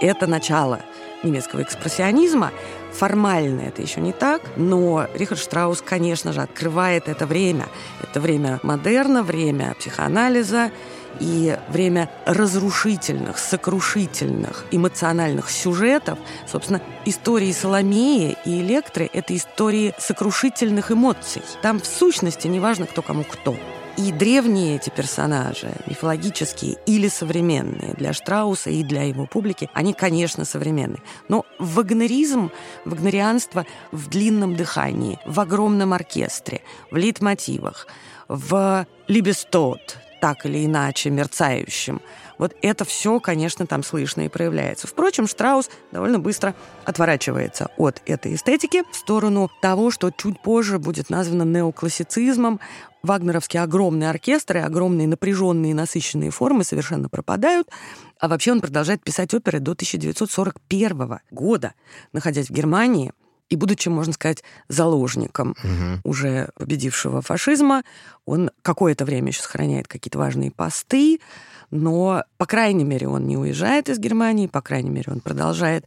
Это начало немецкого экспрессионизма. Формально это еще не так, но Рихард Штраус, конечно же, открывает это время. Это время модерна, время психоанализа И время разрушительных, сокрушительных, эмоциональных сюжетов, собственно, истории Соломеи и Электры — это истории сокрушительных эмоций. Там в сущности неважно, кто кому кто. И древние эти персонажи, мифологические или современные, для Штрауса и для его публики, они, конечно, современные. Но вагнеризм, вагнерианство в длинном дыхании, в огромном оркестре, в лейтмотивах, в либестот, так или иначе мерцающим. Вот это все, конечно, там слышно и проявляется. Впрочем, Штраус довольно быстро отворачивается от этой эстетики в сторону того, что чуть позже будет названо неоклассицизмом. Вагнеровские огромные оркестры, огромные напряженные насыщенные формы совершенно пропадают. А вообще он продолжает писать оперы до 1941 года, находясь в Германии – и будучи, можно сказать, заложником угу. уже победившего фашизма, он какое-то время еще сохраняет какие-то важные посты, но, по крайней мере, он не уезжает из Германии, по крайней мере, он продолжает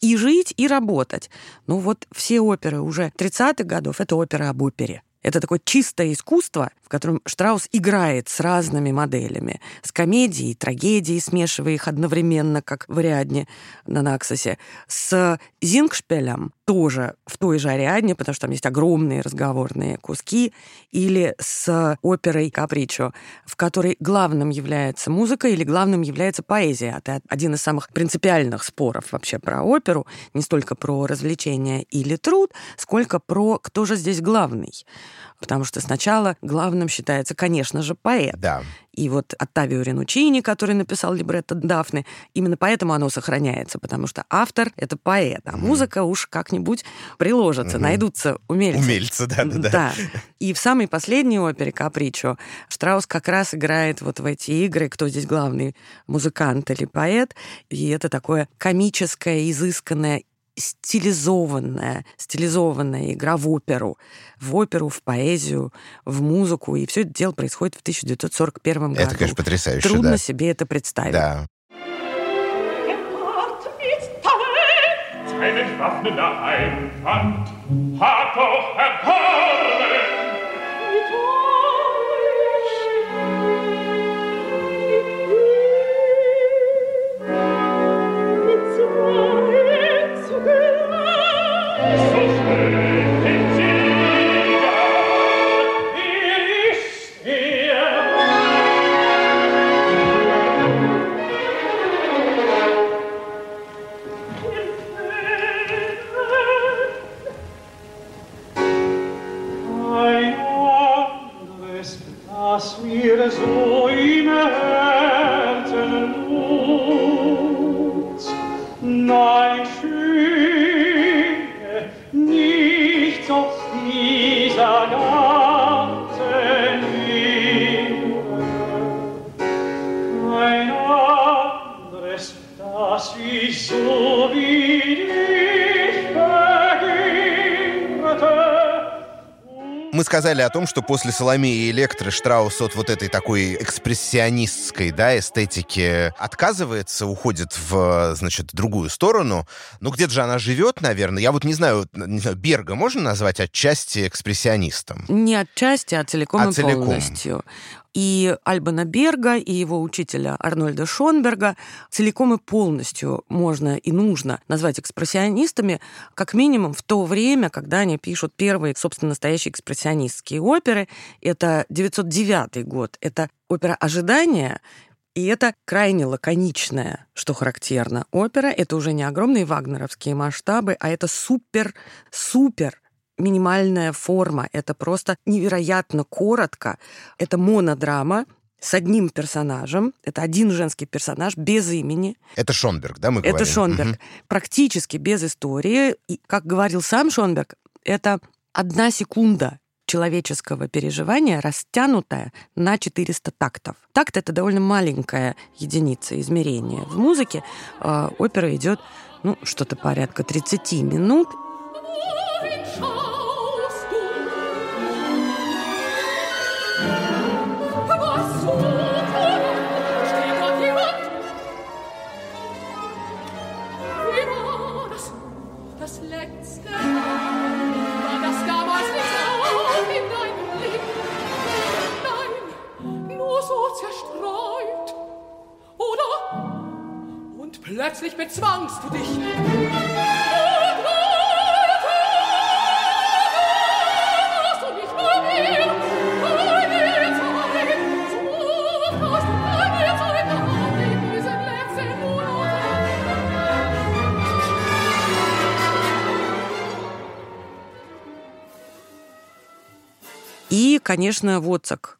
и жить, и работать. Ну вот все оперы уже 30-х годов — это оперы об опере. Это такое чистое искусство, котором Штраус играет с разными моделями. С комедией, трагедией, смешивая их одновременно, как в Ариадне на Наксосе. С Зингшпелем, тоже в той же Ариадне, потому что там есть огромные разговорные куски. Или с оперой Капричо, в которой главным является музыка или главным является поэзия. Это один из самых принципиальных споров вообще про оперу. Не столько про развлечение или труд, сколько про кто же здесь главный. Потому что сначала главным считается, конечно же, поэт. Да. И вот Оттавио Ренучини, который написал либретто Дафны, именно поэтому оно сохраняется, потому что автор — это поэт, а музыка уж как-нибудь приложится, mm найдутся умельцы. Умельцы, да, да, да. И в самой последней опере «Капричо» Штраус как раз играет вот в эти игры, кто здесь главный, музыкант или поэт, и это такое комическое, изысканное стилизованная, стилизованная игра в оперу, в оперу, в поэзию, в музыку. И все это дело происходит в 1941 году. Это, конечно, потрясающе, Трудно да. себе это представить. Да. was mir so im Herzen mut. Nein, doch сказали о том, что после Соломеи и Электры Штраус от вот этой такой экспрессионистской да, эстетики отказывается, уходит в, значит, другую сторону. Ну, где-то же она живет, наверное. Я вот не знаю, не знаю, Берга можно назвать отчасти экспрессионистом? Не отчасти, а целиком а и целиком. полностью и Альбана Берга, и его учителя Арнольда Шонберга целиком и полностью можно и нужно назвать экспрессионистами, как минимум в то время, когда они пишут первые, собственно, настоящие экспрессионистские оперы. Это 909 год. Это опера «Ожидание», и это крайне лаконичная, что характерно, опера. Это уже не огромные вагнеровские масштабы, а это супер-супер минимальная форма. Это просто невероятно коротко. Это монодрама, с одним персонажем. Это один женский персонаж без имени. Это Шонберг, да, мы говорим? Это Шонберг. Угу. Практически без истории. И, как говорил сам Шонберг, это одна секунда человеческого переживания, растянутая на 400 тактов. Такт — это довольно маленькая единица измерения. В музыке э, опера идет ну, что-то порядка 30 минут, Plötzlich bezwangst du dich. И, конечно, Воцак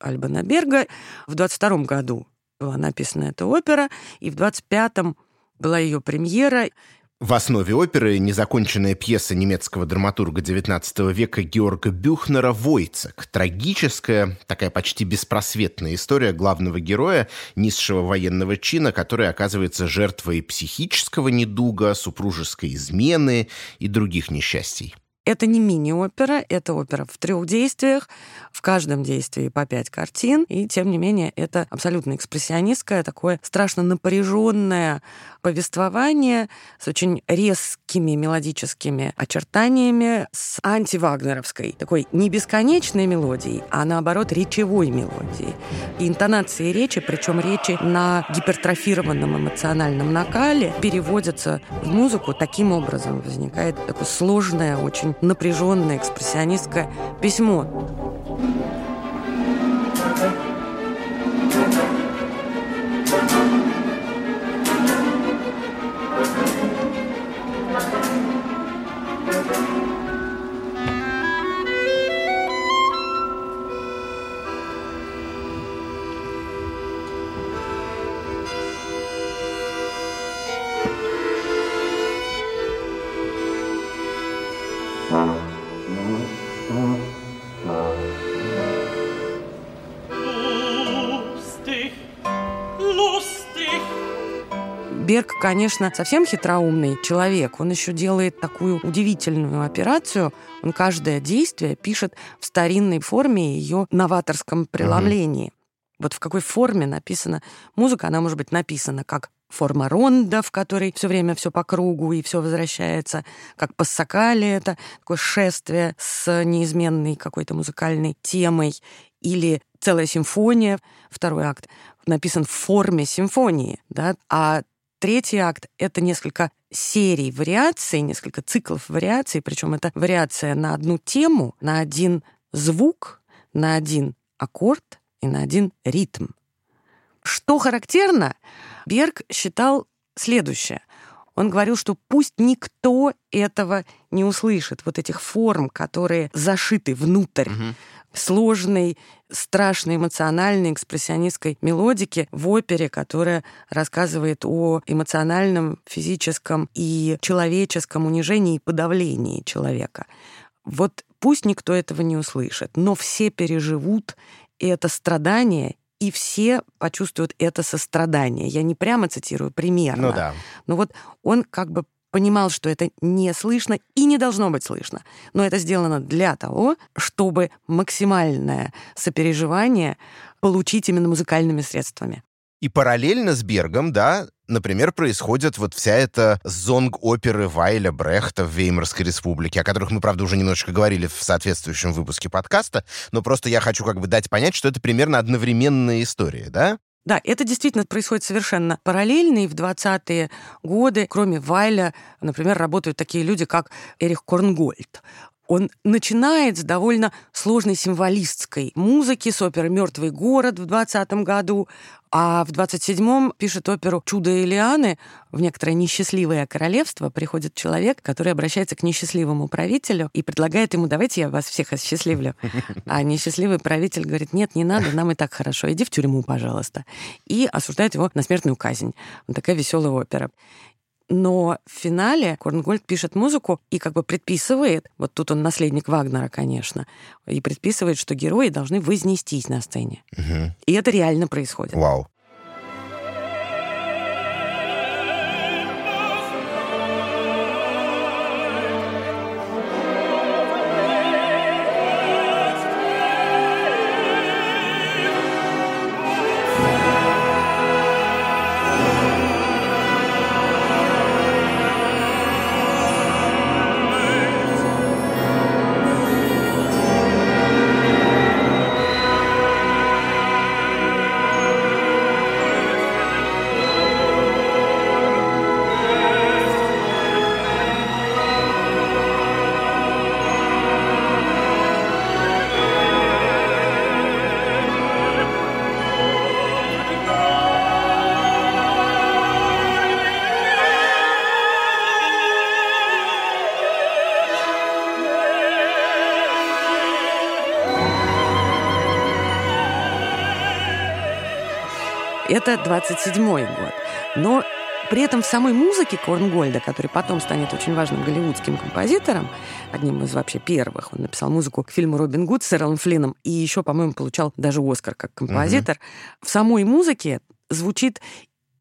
Альбана Берга в 22 году была написана эта опера, и в 25-м была ее премьера. В основе оперы незаконченная пьеса немецкого драматурга XIX века Георга Бюхнера «Войцек». Трагическая, такая почти беспросветная история главного героя, низшего военного чина, который оказывается жертвой психического недуга, супружеской измены и других несчастий. Это не мини-опера, это опера в трех действиях, в каждом действии по пять картин, и тем не менее это абсолютно экспрессионистское, такое страшно напряженное повествование с очень резкими мелодическими очертаниями, с антивагнеровской, такой не бесконечной мелодией, а наоборот речевой мелодией. И интонации речи, причем речи на гипертрофированном эмоциональном накале, переводятся в музыку таким образом. Возникает такое сложное, очень напряженное экспрессионистское письмо. Берг, конечно, совсем хитроумный человек. Он еще делает такую удивительную операцию. Он каждое действие пишет в старинной форме ее новаторском преломлении. Угу. Вот в какой форме написана музыка, она может быть написана как форма ронда, в которой все время все по кругу и все возвращается, как пассакали это такое шествие с неизменной какой-то музыкальной темой, или целая симфония, второй акт, написан в форме симфонии, да, а Третий акт — это несколько серий вариаций, несколько циклов вариаций, причем это вариация на одну тему, на один звук, на один аккорд и на один ритм. Что характерно, Берг считал следующее. Он говорил, что пусть никто этого не услышит, вот этих форм, которые зашиты внутрь угу сложной, страшной, эмоциональной, экспрессионистской мелодики в опере, которая рассказывает о эмоциональном, физическом и человеческом унижении и подавлении человека. Вот пусть никто этого не услышит, но все переживут это страдание и все почувствуют это сострадание. Я не прямо цитирую, примерно. Ну да. Но вот он как бы понимал, что это не слышно и не должно быть слышно. Но это сделано для того, чтобы максимальное сопереживание получить именно музыкальными средствами. И параллельно с Бергом, да, например, происходит вот вся эта зонг-оперы Вайля Брехта в Веймарской республике, о которых мы, правда, уже немножечко говорили в соответствующем выпуске подкаста, но просто я хочу как бы дать понять, что это примерно одновременная история, да? Да, это действительно происходит совершенно параллельно, и в 20-е годы, кроме Вайля, например, работают такие люди, как Эрих Корнгольд. Он начинает с довольно сложной символистской музыки с оперы «Мертвый город» в 20 году, а в 27-м пишет оперу «Чудо Элианы». В некоторое несчастливое королевство приходит человек, который обращается к несчастливому правителю и предлагает ему «давайте я вас всех осчастливлю». А несчастливый правитель говорит «нет, не надо, нам и так хорошо, иди в тюрьму, пожалуйста». И осуждает его на смертную казнь. Вот такая веселая опера. Но в финале Корнгольд пишет музыку и как бы предписывает, вот тут он наследник Вагнера, конечно, и предписывает, что герои должны вознестись на сцене. Угу. И это реально происходит. Вау. Это 27-й год. Но при этом в самой музыке Корнгольда, который потом станет очень важным голливудским композитором, одним из вообще первых, он написал музыку к фильму «Робин Гуд» с Эрлом Флином и еще, по-моему, получал даже Оскар как композитор. Угу. В самой музыке звучит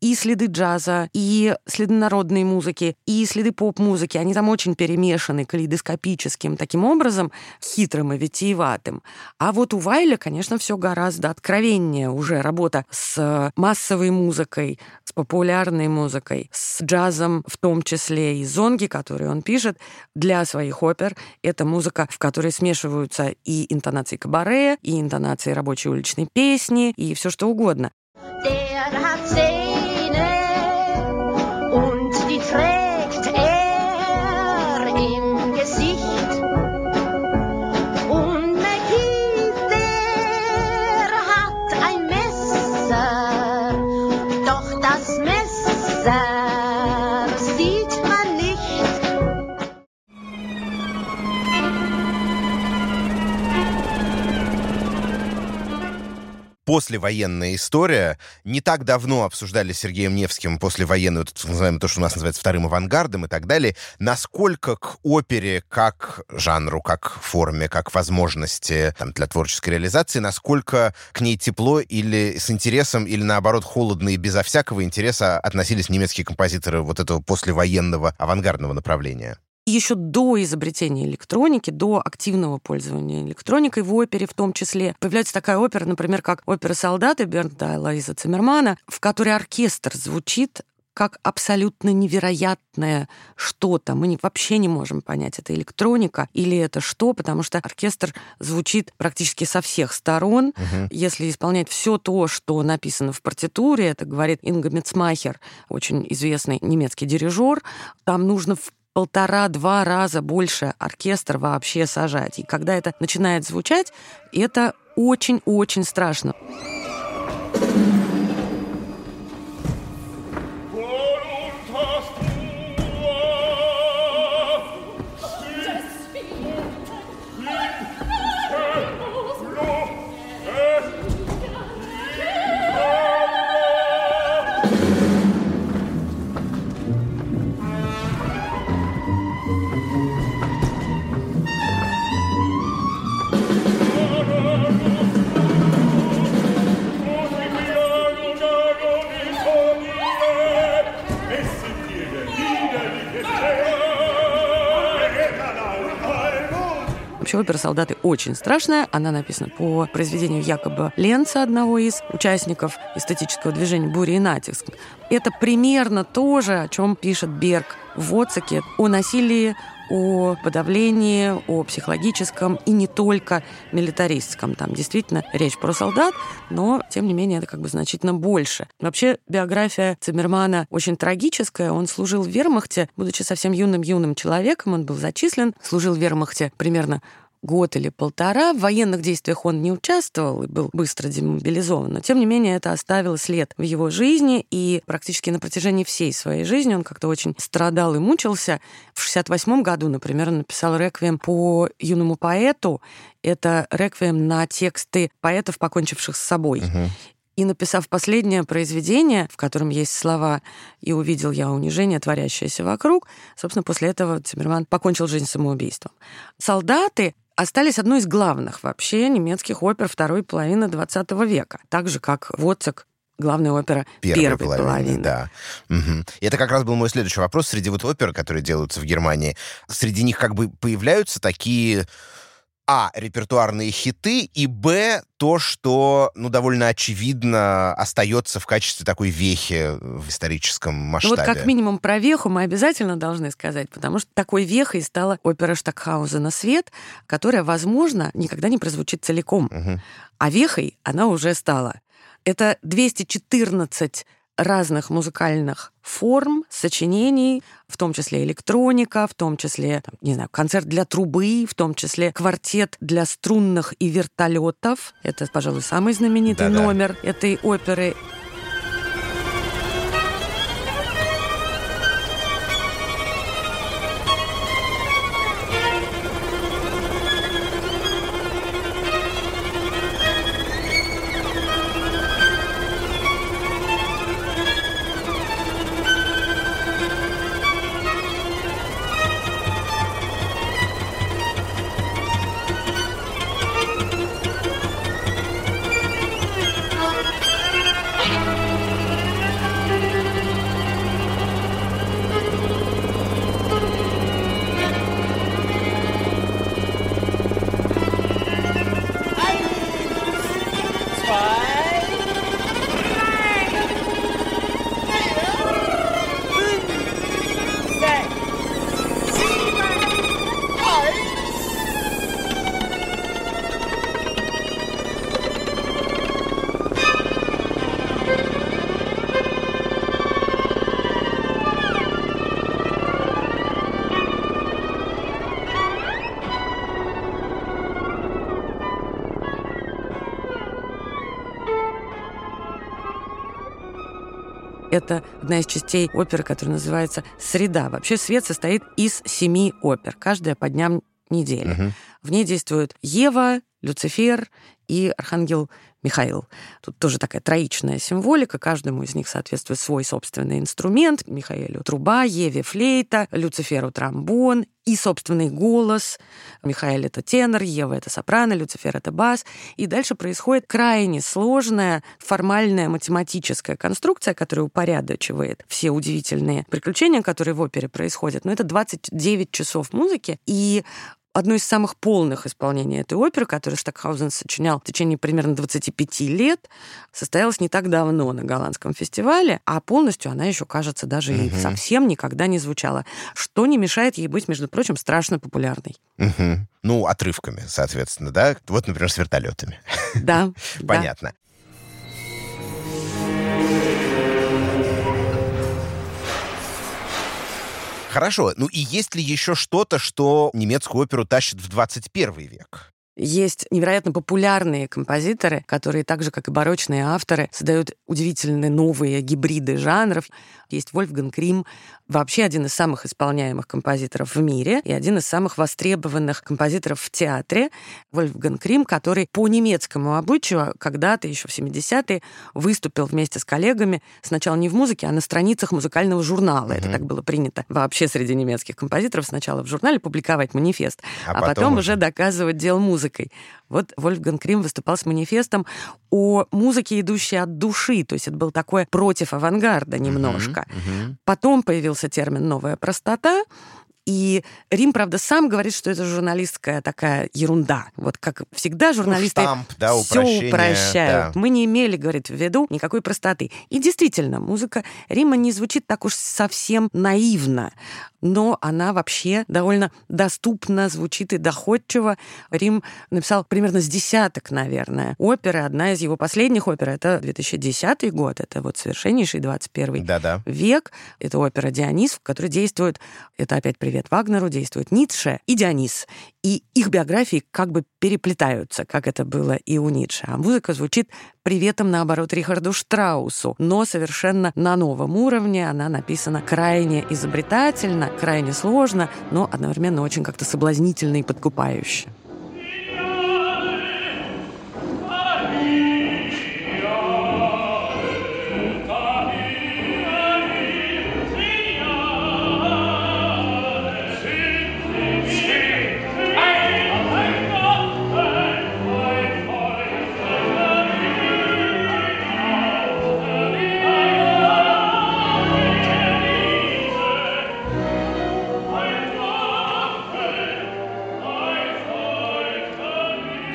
и следы джаза, и следы народной музыки, и следы поп-музыки. Они там очень перемешаны калейдоскопическим таким образом, хитрым и витиеватым. А вот у Вайля, конечно, все гораздо откровеннее уже работа с массовой музыкой, с популярной музыкой, с джазом в том числе и зонги, которые он пишет для своих опер. Это музыка, в которой смешиваются и интонации кабаре, и интонации рабочей уличной песни, и все что угодно. Послевоенная история. Не так давно обсуждали с Сергеем Невским послевоенную, называем то, что у нас называется вторым авангардом и так далее. Насколько к опере, как жанру, как форме, как возможности там, для творческой реализации, насколько к ней тепло или с интересом, или наоборот холодно и безо всякого интереса относились немецкие композиторы вот этого послевоенного авангардного направления? Еще до изобретения электроники, до активного пользования электроникой в опере в том числе, появляется такая опера, например, как опера «Солдаты» Бернта Лоиза Циммермана, в которой оркестр звучит как абсолютно невероятное что-то. Мы не, вообще не можем понять, это электроника или это что, потому что оркестр звучит практически со всех сторон. Угу. Если исполнять все то, что написано в партитуре, это говорит Инга Мецмахер, очень известный немецкий дирижер, там нужно в полтора-два раза больше оркестр вообще сажать. И когда это начинает звучать, это очень-очень страшно. Вообще опера «Солдаты» очень страшная. Она написана по произведению якобы Ленца, одного из участников эстетического движения «Буря и натиск». Это примерно то же, о чем пишет Берг в Оцеке, о насилии, о подавлении, о психологическом и не только милитаристском. Там действительно речь про солдат, но, тем не менее, это как бы значительно больше. Вообще, биография Циммермана очень трагическая. Он служил в вермахте, будучи совсем юным-юным человеком, он был зачислен, служил в вермахте примерно год или полтора. В военных действиях он не участвовал и был быстро демобилизован, но тем не менее это оставило след в его жизни, и практически на протяжении всей своей жизни он как-то очень страдал и мучился. В 68 году, например, он написал реквием по юному поэту. Это реквием на тексты поэтов, покончивших с собой. Uh-huh. И написав последнее произведение, в котором есть слова «И увидел я унижение, творящееся вокруг», собственно, после этого Циммерман покончил жизнь самоубийством. Солдаты остались одной из главных вообще немецких опер второй половины XX века, так же, как Воцик главная опера первой, первой половины, половины. Да. Угу. И это как раз был мой следующий вопрос. Среди вот опер, которые делаются в Германии, среди них как бы появляются такие а, репертуарные хиты, и б, то, что, ну, довольно очевидно остается в качестве такой вехи в историческом масштабе. Ну, вот как минимум про веху мы обязательно должны сказать, потому что такой вехой стала опера Штокхаузена «Свет», которая, возможно, никогда не прозвучит целиком. Угу. А вехой она уже стала. Это 214 разных музыкальных форм, сочинений, в том числе электроника, в том числе, там, не знаю, концерт для трубы, в том числе квартет для струнных и вертолетов. Это, пожалуй, самый знаменитый Да-да. номер этой оперы. Это одна из частей оперы, которая называется «Среда». Вообще свет состоит из семи опер, каждая по дням недели. Угу. В ней действуют Ева, Люцифер и Архангел Михаил. Тут тоже такая троичная символика, каждому из них соответствует свой собственный инструмент. Михаилу труба, Еве флейта, Люциферу тромбон и собственный голос. Михаил это тенор, Ева это сопрано, Люцифер это бас. И дальше происходит крайне сложная формальная математическая конструкция, которая упорядочивает все удивительные приключения, которые в опере происходят. Но это 29 часов музыки, и одно из самых полных исполнений этой оперы, которую Штокхаузен сочинял в течение примерно 25 лет, состоялась не так давно на голландском фестивале, а полностью она еще, кажется, даже угу. и совсем никогда не звучала, что не мешает ей быть, между прочим, страшно популярной. Угу. Ну, отрывками, соответственно, да? Вот, например, с вертолетами. Да. Понятно. Хорошо. Ну и есть ли еще что-то, что немецкую оперу тащит в 21 век? Есть невероятно популярные композиторы, которые так же, как и барочные авторы, создают удивительные новые гибриды жанров. Есть Вольфган Крим, вообще один из самых исполняемых композиторов в мире и один из самых востребованных композиторов в театре. Вольфган Крим, который по немецкому обычаю когда-то, еще в 70-е, выступил вместе с коллегами сначала не в музыке, а на страницах музыкального журнала. Mm-hmm. Это так было принято вообще среди немецких композиторов. Сначала в журнале публиковать манифест, а, а потом, потом уже доказывать дело музыкой. Вот Вольфган Крим выступал с манифестом о музыке, идущей от души. То есть это был такой против авангарда немножко. Uh-huh, uh-huh. Потом появился термин «новая простота», и Рим, правда, сам говорит, что это журналистская такая ерунда. Вот как всегда журналисты ну, штамп, да, все упрощают. Да. Мы не имели, говорит, в виду никакой простоты. И действительно, музыка Рима не звучит так уж совсем наивно но она вообще довольно доступно звучит и доходчиво. Рим написал примерно с десяток, наверное, оперы. Одна из его последних опер — это 2010 год, это вот совершеннейший 21 Да-да. век. Это опера «Дионис», в которой действует, это опять привет Вагнеру, действует Ницше и Дионис. И их биографии как бы переплетаются, как это было и у Ницше. А музыка звучит приветом, наоборот, Рихарду Штраусу, но совершенно на новом уровне. Она написана крайне изобретательно, крайне сложно, но одновременно очень как-то соблазнительно и подкупающе.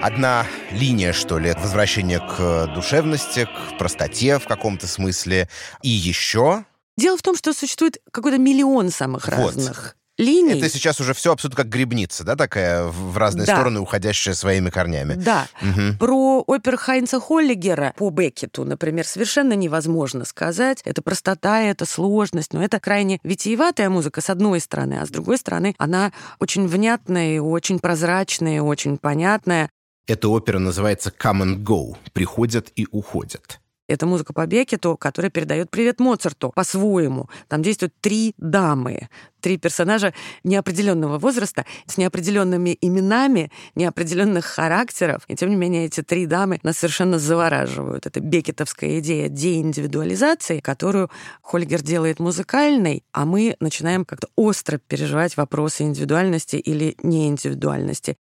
Одна линия, что ли, возвращение к душевности, к простоте в каком-то смысле. И еще... Дело в том, что существует какой-то миллион самых вот. разных линий. Это сейчас уже все абсолютно как грибница, да, такая в разные да. стороны, уходящая своими корнями. Да. Угу. Про опер Хайнца Холлигера по Беккету, например, совершенно невозможно сказать. Это простота, это сложность, но это крайне витиеватая музыка с одной стороны, а с другой стороны она очень внятная, очень прозрачная, очень понятная. Эта опера называется «Come and Go» — «Приходят и уходят». Это музыка по Бекету, которая передает привет Моцарту по-своему. Там действуют три дамы, три персонажа неопределенного возраста, с неопределенными именами, неопределенных характеров. И тем не менее эти три дамы нас совершенно завораживают. Это бекетовская идея деиндивидуализации, которую Хольгер делает музыкальной, а мы начинаем как-то остро переживать вопросы индивидуальности или неиндивидуальности.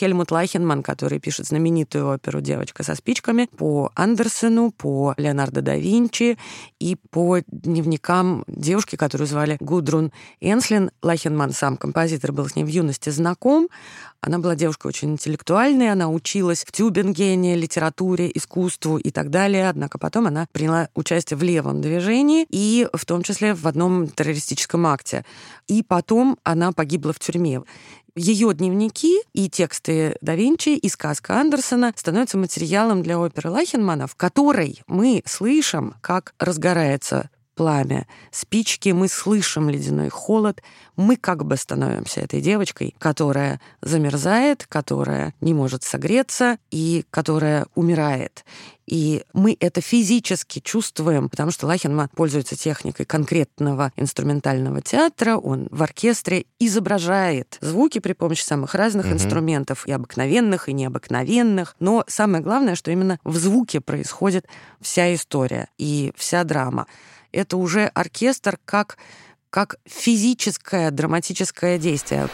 Хельмут Лайхенман, который пишет знаменитую оперу «Девочка со спичками» по Андерсену, по Леонардо да Винчи и по дневникам девушки, которую звали Гудрун Энслин. Лайхенман, сам композитор, был с ней в юности знаком. Она была девушка очень интеллектуальной, она училась в Тюбингене, литературе, искусству и так далее. Однако потом она приняла участие в левом движении и в том числе в одном террористическом акте. И потом она погибла в тюрьме. Ее дневники и тексты да Винчи и сказка Андерсона становятся материалом для оперы Лахенмана, в которой мы слышим, как разгорается пламя спички, мы слышим ледяной холод, мы как бы становимся этой девочкой, которая замерзает, которая не может согреться и которая умирает. И мы это физически чувствуем, потому что Лахенман пользуется техникой конкретного инструментального театра. Он в оркестре изображает звуки при помощи самых разных mm-hmm. инструментов, и обыкновенных, и необыкновенных. Но самое главное, что именно в звуке происходит вся история и вся драма это уже оркестр как, как физическое драматическое действие.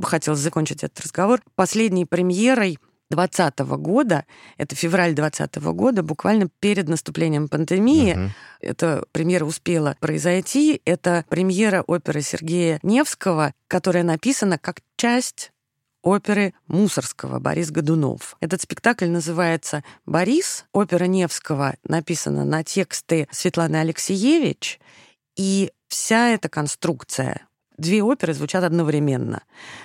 Бы хотелось закончить этот разговор последней премьерой 2020 года, это февраль 2020 года, буквально перед наступлением пандемии. Угу. Эта премьера успела произойти. Это премьера оперы Сергея Невского, которая написана как часть оперы Мусорского «Борис Годунов». Этот спектакль называется «Борис». Опера Невского написана на тексты Светланы Алексеевич, и вся эта конструкция две оперы звучат одновременно.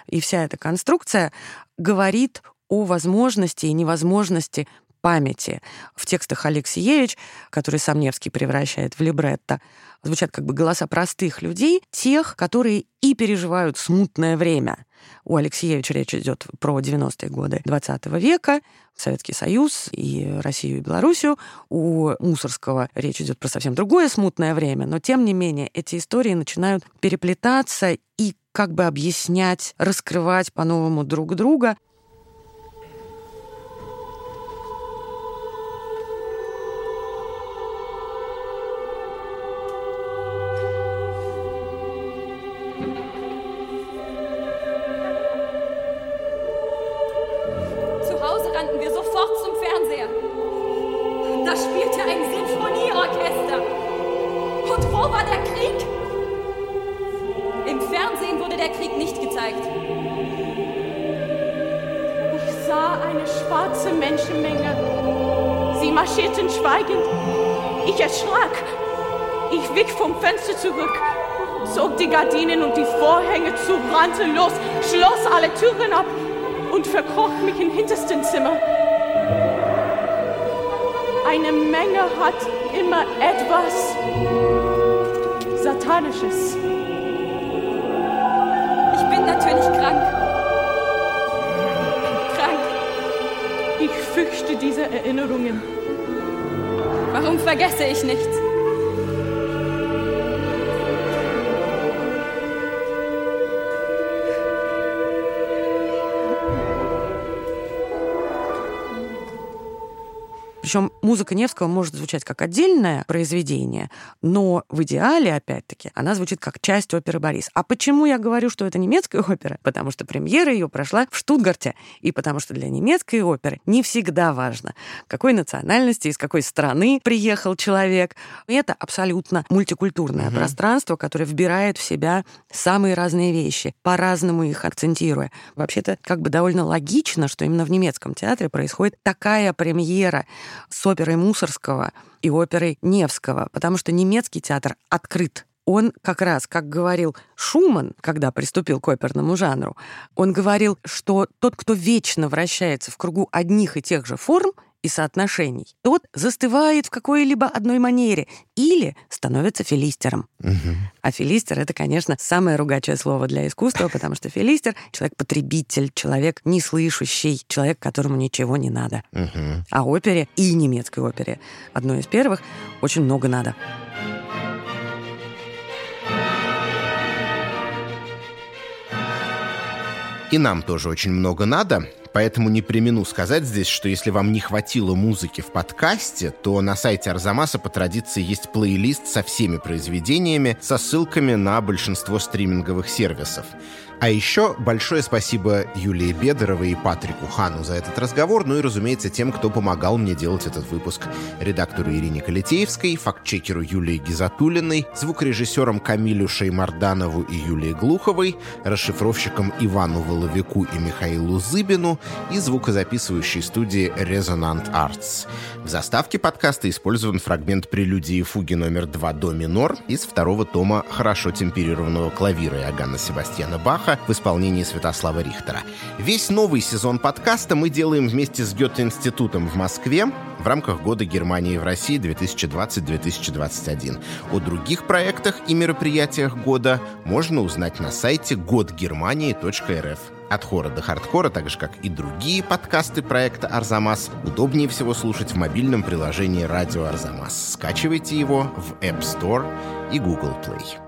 И вся эта конструкция говорит о возможности и невозможности памяти. В текстах Алексеевич, который сам Невский превращает в либретто, звучат как бы голоса простых людей, тех, которые и переживают смутное время. У Алексеевича речь идет про 90-е годы 20 века, Советский Союз и Россию и Белоруссию. У Мусорского речь идет про совсем другое смутное время, но тем не менее эти истории начинают переплетаться и как бы объяснять, раскрывать по-новому друг друга. Причем музыка Невского может звучать как отдельное произведение, но в идеале, опять-таки, она звучит как часть оперы «Борис». А почему я говорю, что это немецкая опера? Потому что премьера ее прошла в Штутгарте, и потому что для немецкой оперы не всегда важно, какой национальности, из какой страны приехал человек. Это абсолютно мультикультурное угу. пространство, которое вбирает в себя самые разные вещи, по-разному их акцентируя. Вообще-то как бы довольно логично, что именно в немецком театре происходит такая премьера с оперой Мусорского и оперой Невского, потому что немецкий театр открыт. Он как раз, как говорил Шуман, когда приступил к оперному жанру, он говорил, что тот, кто вечно вращается в кругу одних и тех же форм, и соотношений, тот застывает в какой-либо одной манере или становится филистером. Угу. А филистер — это, конечно, самое ругачее слово для искусства, потому что филистер — человек-потребитель, человек неслышащий, человек, которому ничего не надо. Угу. А опере и немецкой опере, одной из первых, очень много надо. И нам тоже очень много надо. Поэтому не примену сказать здесь, что если вам не хватило музыки в подкасте, то на сайте Арзамаса по традиции есть плейлист со всеми произведениями, со ссылками на большинство стриминговых сервисов. А еще большое спасибо Юлии Бедоровой и Патрику Хану за этот разговор, ну и, разумеется, тем, кто помогал мне делать этот выпуск. Редактору Ирине Калитеевской, фактчекеру Юлии Гизатулиной, звукорежиссерам Камилю Шеймарданову и Юлии Глуховой, расшифровщикам Ивану Воловику и Михаилу Зыбину и звукозаписывающей студии Resonant Arts. В заставке подкаста использован фрагмент прелюдии фуги номер 2 до минор из второго тома хорошо темперированного клавира Иоганна Себастьяна Баха в исполнении Святослава Рихтера. Весь новый сезон подкаста мы делаем вместе с Гёте-институтом в Москве в рамках Года Германии в России 2020-2021. О других проектах и мероприятиях года можно узнать на сайте годгермании.рф. От хора до хардкора, так же как и другие подкасты проекта «Арзамас», удобнее всего слушать в мобильном приложении «Радио Арзамас». Скачивайте его в App Store и Google Play.